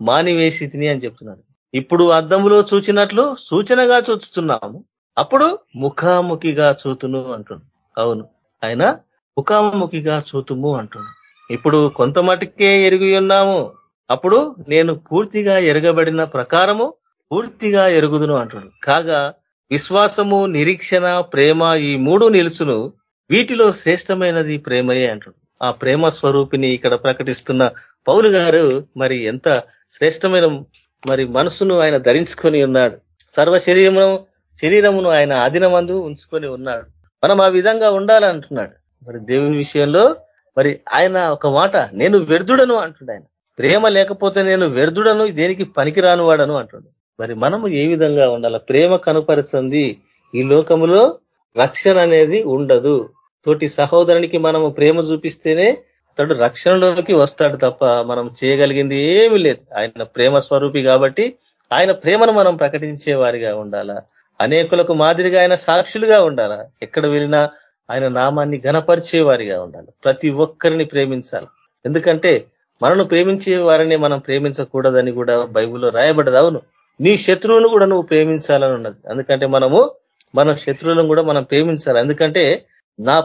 మానివేసి తిని అని చెప్తున్నాడు ఇప్పుడు అద్దంలో చూచినట్లు సూచనగా చూస్తున్నాము అప్పుడు ముఖాముఖిగా చూతును అంటున్నాడు అవును. ఆయన ముఖాముఖిగా చూతుము అంటున్నాడు ఇప్పుడు కొంత మటుకే ఎరిగి ఉన్నాము. అప్పుడు నేను పూర్తిగా ఎరగబడిన ప్రకారము పూర్తిగా ఎరుగుదును అంటుడు. కాగా విశ్వాసము నిరీక్షణ ప్రేమ ఈ మూడు నిలుచును. వీటిలో శ్రేష్టమైనది ప్రేమయే అంటుడు. ఆ ప్రేమ స్వరూపిని ఇక్కడ ప్రకటిస్తున్న పౌలు గారు మరి ఎంత శ్రేష్టమైన మరి మనసును ఆయన ధరించుకొని ఉన్నాడు. సర్వ శరీరము శరీరమును ఆయన ఆధీనమందు ఉంచుకొని ఉన్నాడు. మనం ఆ విధంగా ఉండాలంటున్నాడు. మరి దేవుని విషయంలో మరి ఆయన ఒక మాట నేను వ్యర్థుడను అంటున్నాడు ఆయన. ప్రేమ లేకపోతే నేను వ్యర్థుడను దేనికి పనికిరాను వాడను అంటున్నాడు. మరి మనము ఏ విధంగా ఉండాలి? ప్రేమ కనుపరుస్తుంది ఈ లోకములో రక్షణ అనేది ఉండదు. తోటి సహోదరునికి మనము ప్రేమ చూపిస్తేనే అతడు రక్షణలోకి వస్తాడు తప్ప మనం చేయగలిగింది ఏమీ లేదు. ఆయన ప్రేమ స్వరూపి కాబట్టి ఆయన ప్రేమను మనం ప్రకటించే వారిగా ఉండాలా? అనేకులకు మాదిరిగా ఆయన సాక్షులుగా ఉండాలా? ఎక్కడ వెళ్ళినా ఆయన నామాన్ని గనపరిచే వారిగా ఉండాలి. ప్రతి ఒక్కరిని ప్రేమించాలి. ఎందుకంటే మనను ప్రేమించే వారిని మనం ప్రేమించకూడదని కూడా బైబుల్లో రాయబడదు. అవును. నీ శత్రువును కూడా నువ్వు ప్రేమించాలని ఉన్నది. ఎందుకంటే మనము మన శత్రువులను కూడా మనం ప్రేమించాలి. ఎందుకంటే నా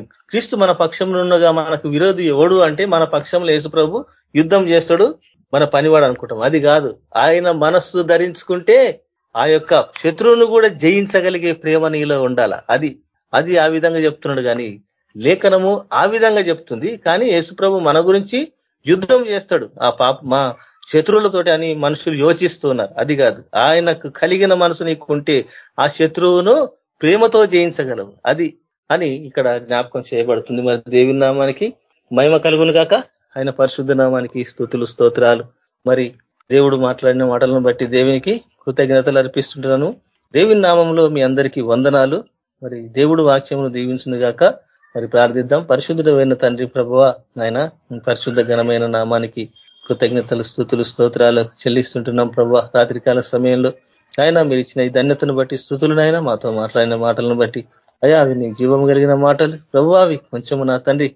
క్రీస్తు మన పక్షంలో ఉండగా మనకు విరోధి ఎవడు అంటే మన పక్షంలో యేసుప్రభు యుద్ధం చేస్తాడు మన పనివాడు అనుకుంటాం. అది కాదు. ఆయన మనస్సు ధరించుకుంటే ఆ యొక్క శత్రువును కూడా జయించగలిగే ప్రేమ నీలో ఉండాల? అది అది ఆ విధంగా చెప్తున్నాడు కానీ లేఖనము ఆ విధంగా చెప్తుంది. కానీ యేసుప్రభు మన గురించి యుద్ధం చేస్తాడు. ఆ పాప మా శత్రువులతోటి అని మనుషులు యోచిస్తున్నారు. అది కాదు. ఆయనకు కలిగిన మనసు నీకుంటే ఆ శత్రువును ప్రేమతో జయించగలవు. అది అని ఇక్కడ జ్ఞాపకం చేయబడుతుంది. మరి దేవి నామానికి మహిమ కలుగును కాక ఆయన పరిశుద్ధ నామానికి స్థుతులు స్తోత్రాలు. మరి దేవుడు మాట్లాడిన మాటలను బట్టి దేవునికి కృతజ్ఞతలు అర్పిస్తుంటున్నాను. దేవుని నామంలో మీ అందరికీ వందనాలు. మరి దేవుడు వాక్యమును దీవించిన గాక. మరి ప్రార్థిద్దాం. పరిశుద్ధుడమైన తండ్రి ప్రభువ ఆయన పరిశుద్ధ ఘనమైన నామానికి కృతజ్ఞతలు స్థుతులు స్తోత్రాలు చెల్లిస్తుంటున్నాం ప్రభు రాత్రికాల సమయంలో ఆయన మీరు ఇచ్చిన ఈ ధన్యతను బట్టి స్థుతులనైనా మాతో మాట్లాడిన మాటలను బట్టి. అయ్యా అవి నీకు జీవం కలిగిన మాటలు. ప్రభు అవి కొంచెము నా తండ్రి.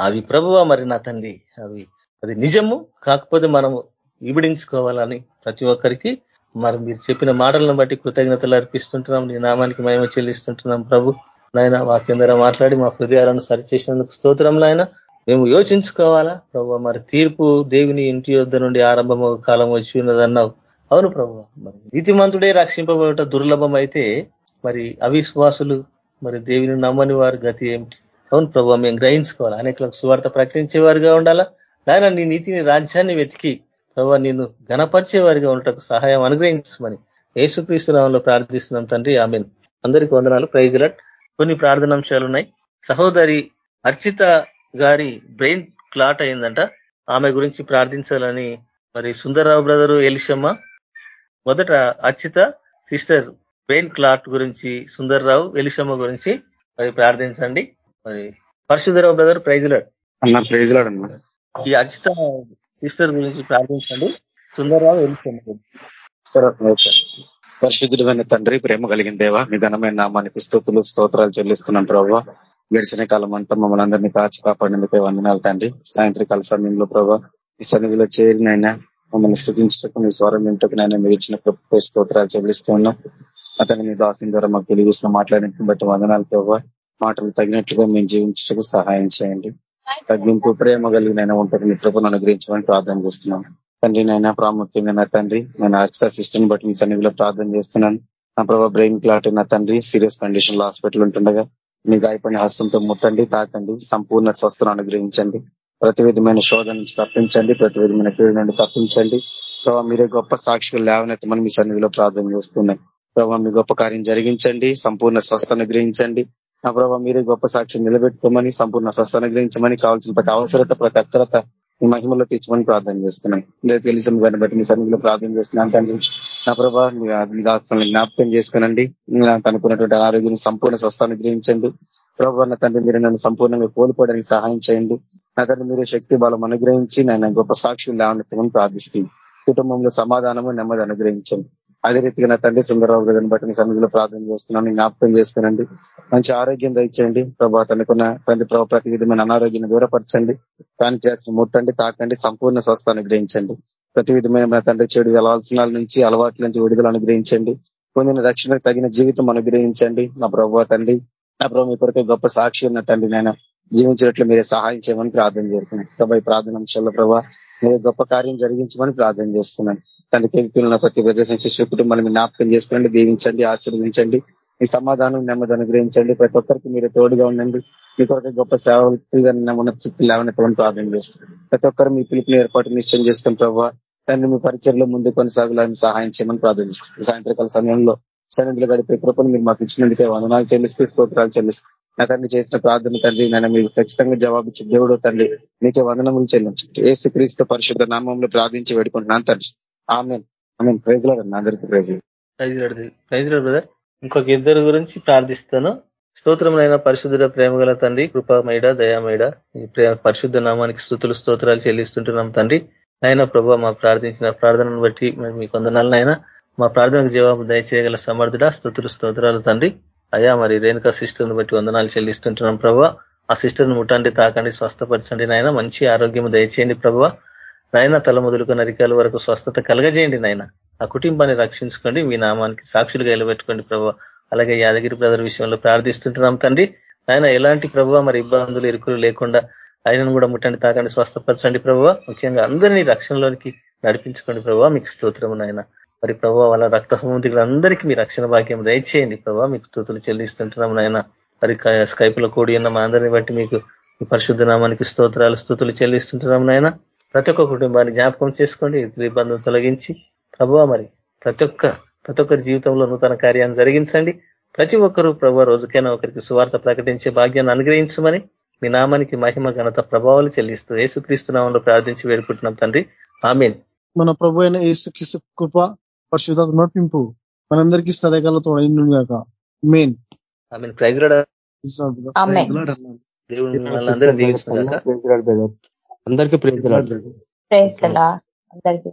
అవి ప్రభువ మరి నా తండ్రి. అవి అది నిజము. కాకపోతే మనము ఇవిడించుకోవాలని ప్రతి ఒక్కరికి మరి మీరు చెప్పిన మాటలను బట్టి కృతజ్ఞతలు అర్పిస్తుంటున్నాం. నీ నామానికి మేము చెల్లిస్తుంటున్నాం ప్రభు. నాయన వాక్యం ద్వారా మాట్లాడి మా హృదయాలను సరిచేసినందుకు స్తోత్రం నాయన. మేము యోచించుకోవాలా? ప్రభు మరి తీర్పు దేవుని ఇంటి యొద్ద నుండి ఆరంభం కాలం వచ్చి ఉన్నదన్నావు. అవును ప్రభు. మరి నీతిమంతుడే రక్షింపబడట దుర్లభం అయితే మరి అవిశ్వాసులు మరి దేవుని నమ్మని వారి గతి ఏమిటి? అవును ప్రభు మేము గ్రహించుకోవాలి? అనేకలకు సువార్త ప్రకటించే వారిగా ఉండాలా? నాయన నీ నీతిని రాజ్యాన్ని వెతికి ప్రభావ నేను గణపరిచే వారిగా ఉండటకు సహాయం అనుగ్రహించమని యేసుక్రీస్తు నామంలో ప్రార్థిస్తున్నాం తండ్రి. ఆమె అందరికీ వందనాలు. ప్రైజ్ లట్ కొన్ని ప్రార్థనాంశాలు ఉన్నాయి సహోదరి అర్చిత గారి బ్రెయిన్ క్లాట్ అయిందంట. ఆమె గురించి ప్రార్థించాలని మరి సుందరరావు బ్రదరు ఎలిషమ్మ మొదట అర్చిత సిస్టర్ బ్రెయిన్ క్లాట్ గురించి సుందర్రావు ఎలిషమ్మ గురించి మరి ప్రార్థించండి. మరి పరశుధరావు బ్రదర్ ప్రైజ్లాడ్ అన్న ప్రైజ్లాడ్ అన్న. ఈ అర్చిత సిస్టర్ గురించి ప్రార్థించండి. సుందరరావు వెళ్ళిపోయింది పరిశుద్ధుడమైన తండ్రి ప్రేమ కలిగిన దేవా మీ ఘనమైన నామానికి స్థుతులు స్తోత్రాలు చెల్లిస్తున్నాం ప్రభావ గడిచిన కాలం అంతా మమ్మల్ని అందరినీ కాచి కాపాడినందుకే వందనాలు తండ్రి. సాయంత్రకాల సమయంలో ప్రభావ ఈ సన్నిధిలో చేరినైనా మమ్మల్ని స్థుతించటకు మీ స్వరం వింటకునైనా మీరు ఇచ్చిన ప్రభుత్వ స్తోత్రాలు చెల్లిస్తూ ఉన్నాం. అతని మీ దాసిన ద్వారా మాకు తెలియజేసిన మాట్లాడినట్టు బట్టి వందనాలు ప్రభావ మాటలు తగినట్లుగా మేము జీవించటకు సహాయం చేయండి. తగ్గింపు ప్రేమ కలిగిన ఉంటుంది మీ ప్రభుత్వం అనుగ్రహించమని ప్రార్థన చేస్తున్నాం. తండ్రి నైనా ప్రాముఖ్యంగా నా తండ్రి నేను అర్చిత సిస్టమ్ బట్టి మీ సన్నిధిలో ప్రార్థన చేస్తున్నాను. నా ప్రభావ బ్రెయిన్ క్లాట్ నా తండ్రి సీరియస్ కండిషన్లో హాస్పిటల్ ఉంటుండగా మీ గాయపడిన హస్తంతో ముట్టండి తాకండి సంపూర్ణ స్వస్థను అనుగ్రహించండి. ప్రతి విధమైన శోధన నుంచి తప్పించండి ప్రతి విధమైన కీడు నుండి తప్పించండి. ప్రభావ మీరే గొప్ప సాక్షులు లేవనెత్తమని మీ సన్నిధిలో ప్రార్థన చేస్తున్నాయి ప్రభావ మీ గొప్ప కార్యం జరిగించండి సంపూర్ణ స్వస్థ అనుగ్రహించండి. నా ప్రభావ మీరే గొప్ప సాక్షి నిలబెట్టుకోమని సంపూర్ణ స్వస్థ అనుగ్రహించమని కావాల్సిన ప్రతి అవసరత ప్రతి అక్కరత మీ మహిమలో తెచ్చుకొని ప్రార్థన చేస్తున్నాం. లేదా తెలిసిన దాన్ని బట్టి మీ సన్నిధిలో ప్రార్థన చేస్తున్నాను తండ్రి నా ప్రభావ మీ దాస్తులను జ్ఞాపకం చేసుకోనండి. తనకున్నటువంటి ఆరోగ్యం సంపూర్ణ స్వస్థాన్ని గ్రహించండి. ప్రభావ నా తండ్రి మీరు నన్ను సంపూర్ణంగా కోల్పోవడానికి సహాయం చేయండి. నా తండ్రి మీరే శక్తి బలం అనుగ్రహించి నేను గొప్ప సాక్షులు లేవనెత్తమని ప్రార్థిస్తుంది కుటుంబంలో సమాధానము నెమ్మది అనుగ్రహించండి. అదే రీతిగా నా తండ్రి సుందరరావు గారిని బట్టి మీ సన్నిధిలో ప్రార్థన చేస్తున్నాను. జ్ఞాపకం చేసుకునండి. మంచి ఆరోగ్యం దయచేయండి. ప్రభా తనకున్న తండ్రి ప్రభావ ప్రతి విధమైన అనారోగ్యాన్ని దూరపరచండి. ప్యాన్క్రియాస్ ముట్టండి తాకండి సంపూర్ణ స్వస్థ అనుగ్రహించండి ప్రతి విధమైన తండ్రి చెడు అలవాల్సినాల నుంచి అలవాట్ల నుంచి విడుదల అనుగ్రహించండి పొందిన రక్షణకు తగిన జీవితం అనుగ్రహించండి. నా ప్రభావ తండ్రి నా ప్రభు మీ కొరకే గొప్ప సాక్షి ఉన్న తండ్రి నేను జీవించినట్లు మీరే సహాయం చేయమని ప్రార్థన చేస్తున్నాను. ప్రభా ఈ ప్రార్థన అంశాల్లో ప్రభావ మీరు గొప్ప కార్యం జరిగించమని ప్రార్థన చేస్తున్నాను. తన కేంద్రంలో ప్రతి ప్రదేశం శిష్యు కుటుంబాన్ని జ్ఞాపకం చేసుకోండి దీవించండి ఆశీర్వదించండి. మీ సమాధానం నెమ్మది అనుగ్రహించండి. ప్రతి ఒక్కరికి మీరు తోడుగా ఉండండి. మీ కొరకు గొప్ప సేవలుగా ఉన్న స్థితి లేవనటువంటి ప్రార్థన చేస్తున్నాం. ప్రతి ఒక్కరు మీ పిలుపుని ఏర్పాటు నిశ్చయం చేసుకుని ప్రభావ తండ్రి మీ పరిచయలో ముందు కొనసాగులని సహాయం చేయమని ప్రార్థిస్తున్నాం. సాయంత్రకాల సమయంలో సన్నిధిలో గడిపే కృపను మీరు మాకు ఇచ్చినందుకే వందనాలు చెల్లిస్తూ స్తోత్రాలు చెల్లిస్తూ నా తండ్రి చేసిన ప్రార్థన తండ్రి నేను మీరు ఖచ్చితంగా జవాబిచ్చి దేవుడు తండ్రి మీకే వందనములు చెల్లించండి. ఏసు క్రీస్తు పరిశుద్ధ నామంలో ప్రార్థించి వేడుకుంటున్నాను తండ్రి. ఆమెన్. ఆమెన్. ప్రైజ్ అందరికీ ప్రైజ్ ప్రైజ్ ప్రైజ్ బ్రదర్ ఇంకొక ఇద్దరు గురించి ప్రార్థిస్తాను. స్తోత్రములైన పరిశుద్ధుల ప్రేమగల తండ్రి కృపామైడ దయామైడ ఈ పరిశుద్ధ నామానికి స్థుతులు స్తోత్రాలు చెల్లిస్తుంటున్నాం తండ్రి. నాయన ప్రభు మా ప్రార్థించిన ప్రార్థనను బట్టి మీ కొందనాలనైనా మా ప్రార్థనకు జవాబు దయచేయగల సమర్థుడా స్థుతులు స్తోత్రాలు తండ్రి. అయ్యా మరి రేణుకా సిస్టర్ను బట్టి వందనాలు చెల్లిస్తుంటున్నాం ప్రభు. ఆ సిస్టర్ను ముట్టండి తాకండి స్వస్థపరచండి నాయన. మంచి ఆరోగ్యం దయచేయండి ప్రభు. నాయన తల మొదలుకు నరికాల వరకు స్వస్థత కలగజేయండి నాయన. ఆ కుటుంబాన్ని రక్షించుకోండి మీ నామానికి సాక్షులుగా నిలబెట్టుకోండి ప్రభు. అలాగే యాదగిరి బ్రదర్ విషయంలో ప్రార్థిస్తుంటున్నాం తండ్రి. ఆయన ఎలాంటి ప్రభావ మరి ఇబ్బందులు ఇరుకులు లేకుండా ఆయనను కూడా ముట్టండి తాకండి స్వస్థపరచండి ప్రభు. ముఖ్యంగా అందరినీ రక్షణలోనికి నడిపించుకోండి ప్రభావ మీకు స్తోత్రము నాయన. మరి ప్రభావ వాళ్ళ రక్త అందరికీ మీ రక్షణ భాగ్యం దయచేయండి ప్రభావ మీకు స్తోతులు చెల్లిస్తుంటున్నాం నాయన. మరి స్కైపులో కూడి ఉన్న మా అందరిని బట్టి మీకు మీ పరిశుద్ధ నామానికి స్తోత్రాలు స్థుతులు చెల్లిస్తుంటున్నాం నాయన. ప్రతి ఒక్క కుటుంబాన్ని జ్ఞాపకం చేసుకోండి ఇబ్బందులు తొలగించి. ప్రభావ మరి ప్రతి ఒక్క ప్రతి ఒక్కరి జీవితంలో నూతన కార్యాన్ని జరిగించండి. ప్రతి ఒక్కరూ ప్రభావ రోజుకైనా ఒకరికి సువార్త ప్రకటించే భాగ్యాన్ని అనుగ్రహించమని మీ నామానికి మహిమ ఘనత ప్రభావాలు చెల్లిస్తూ యేసుక్రీస్తు నామంలో ప్రార్థించి వేడుకుంటున్నాం తండ్రి. ఆమెన్. మన ప్రభు అయిన యేసుక్రీస్తు కృప పరిశుద్ధ నడిపింపు మనందరికీ సదకాలతో అయిందిగాక మెయిన్ ఆమెన్. ప్రైజ్ దేవుడు అందరికీ ప్రేమ అందరికీ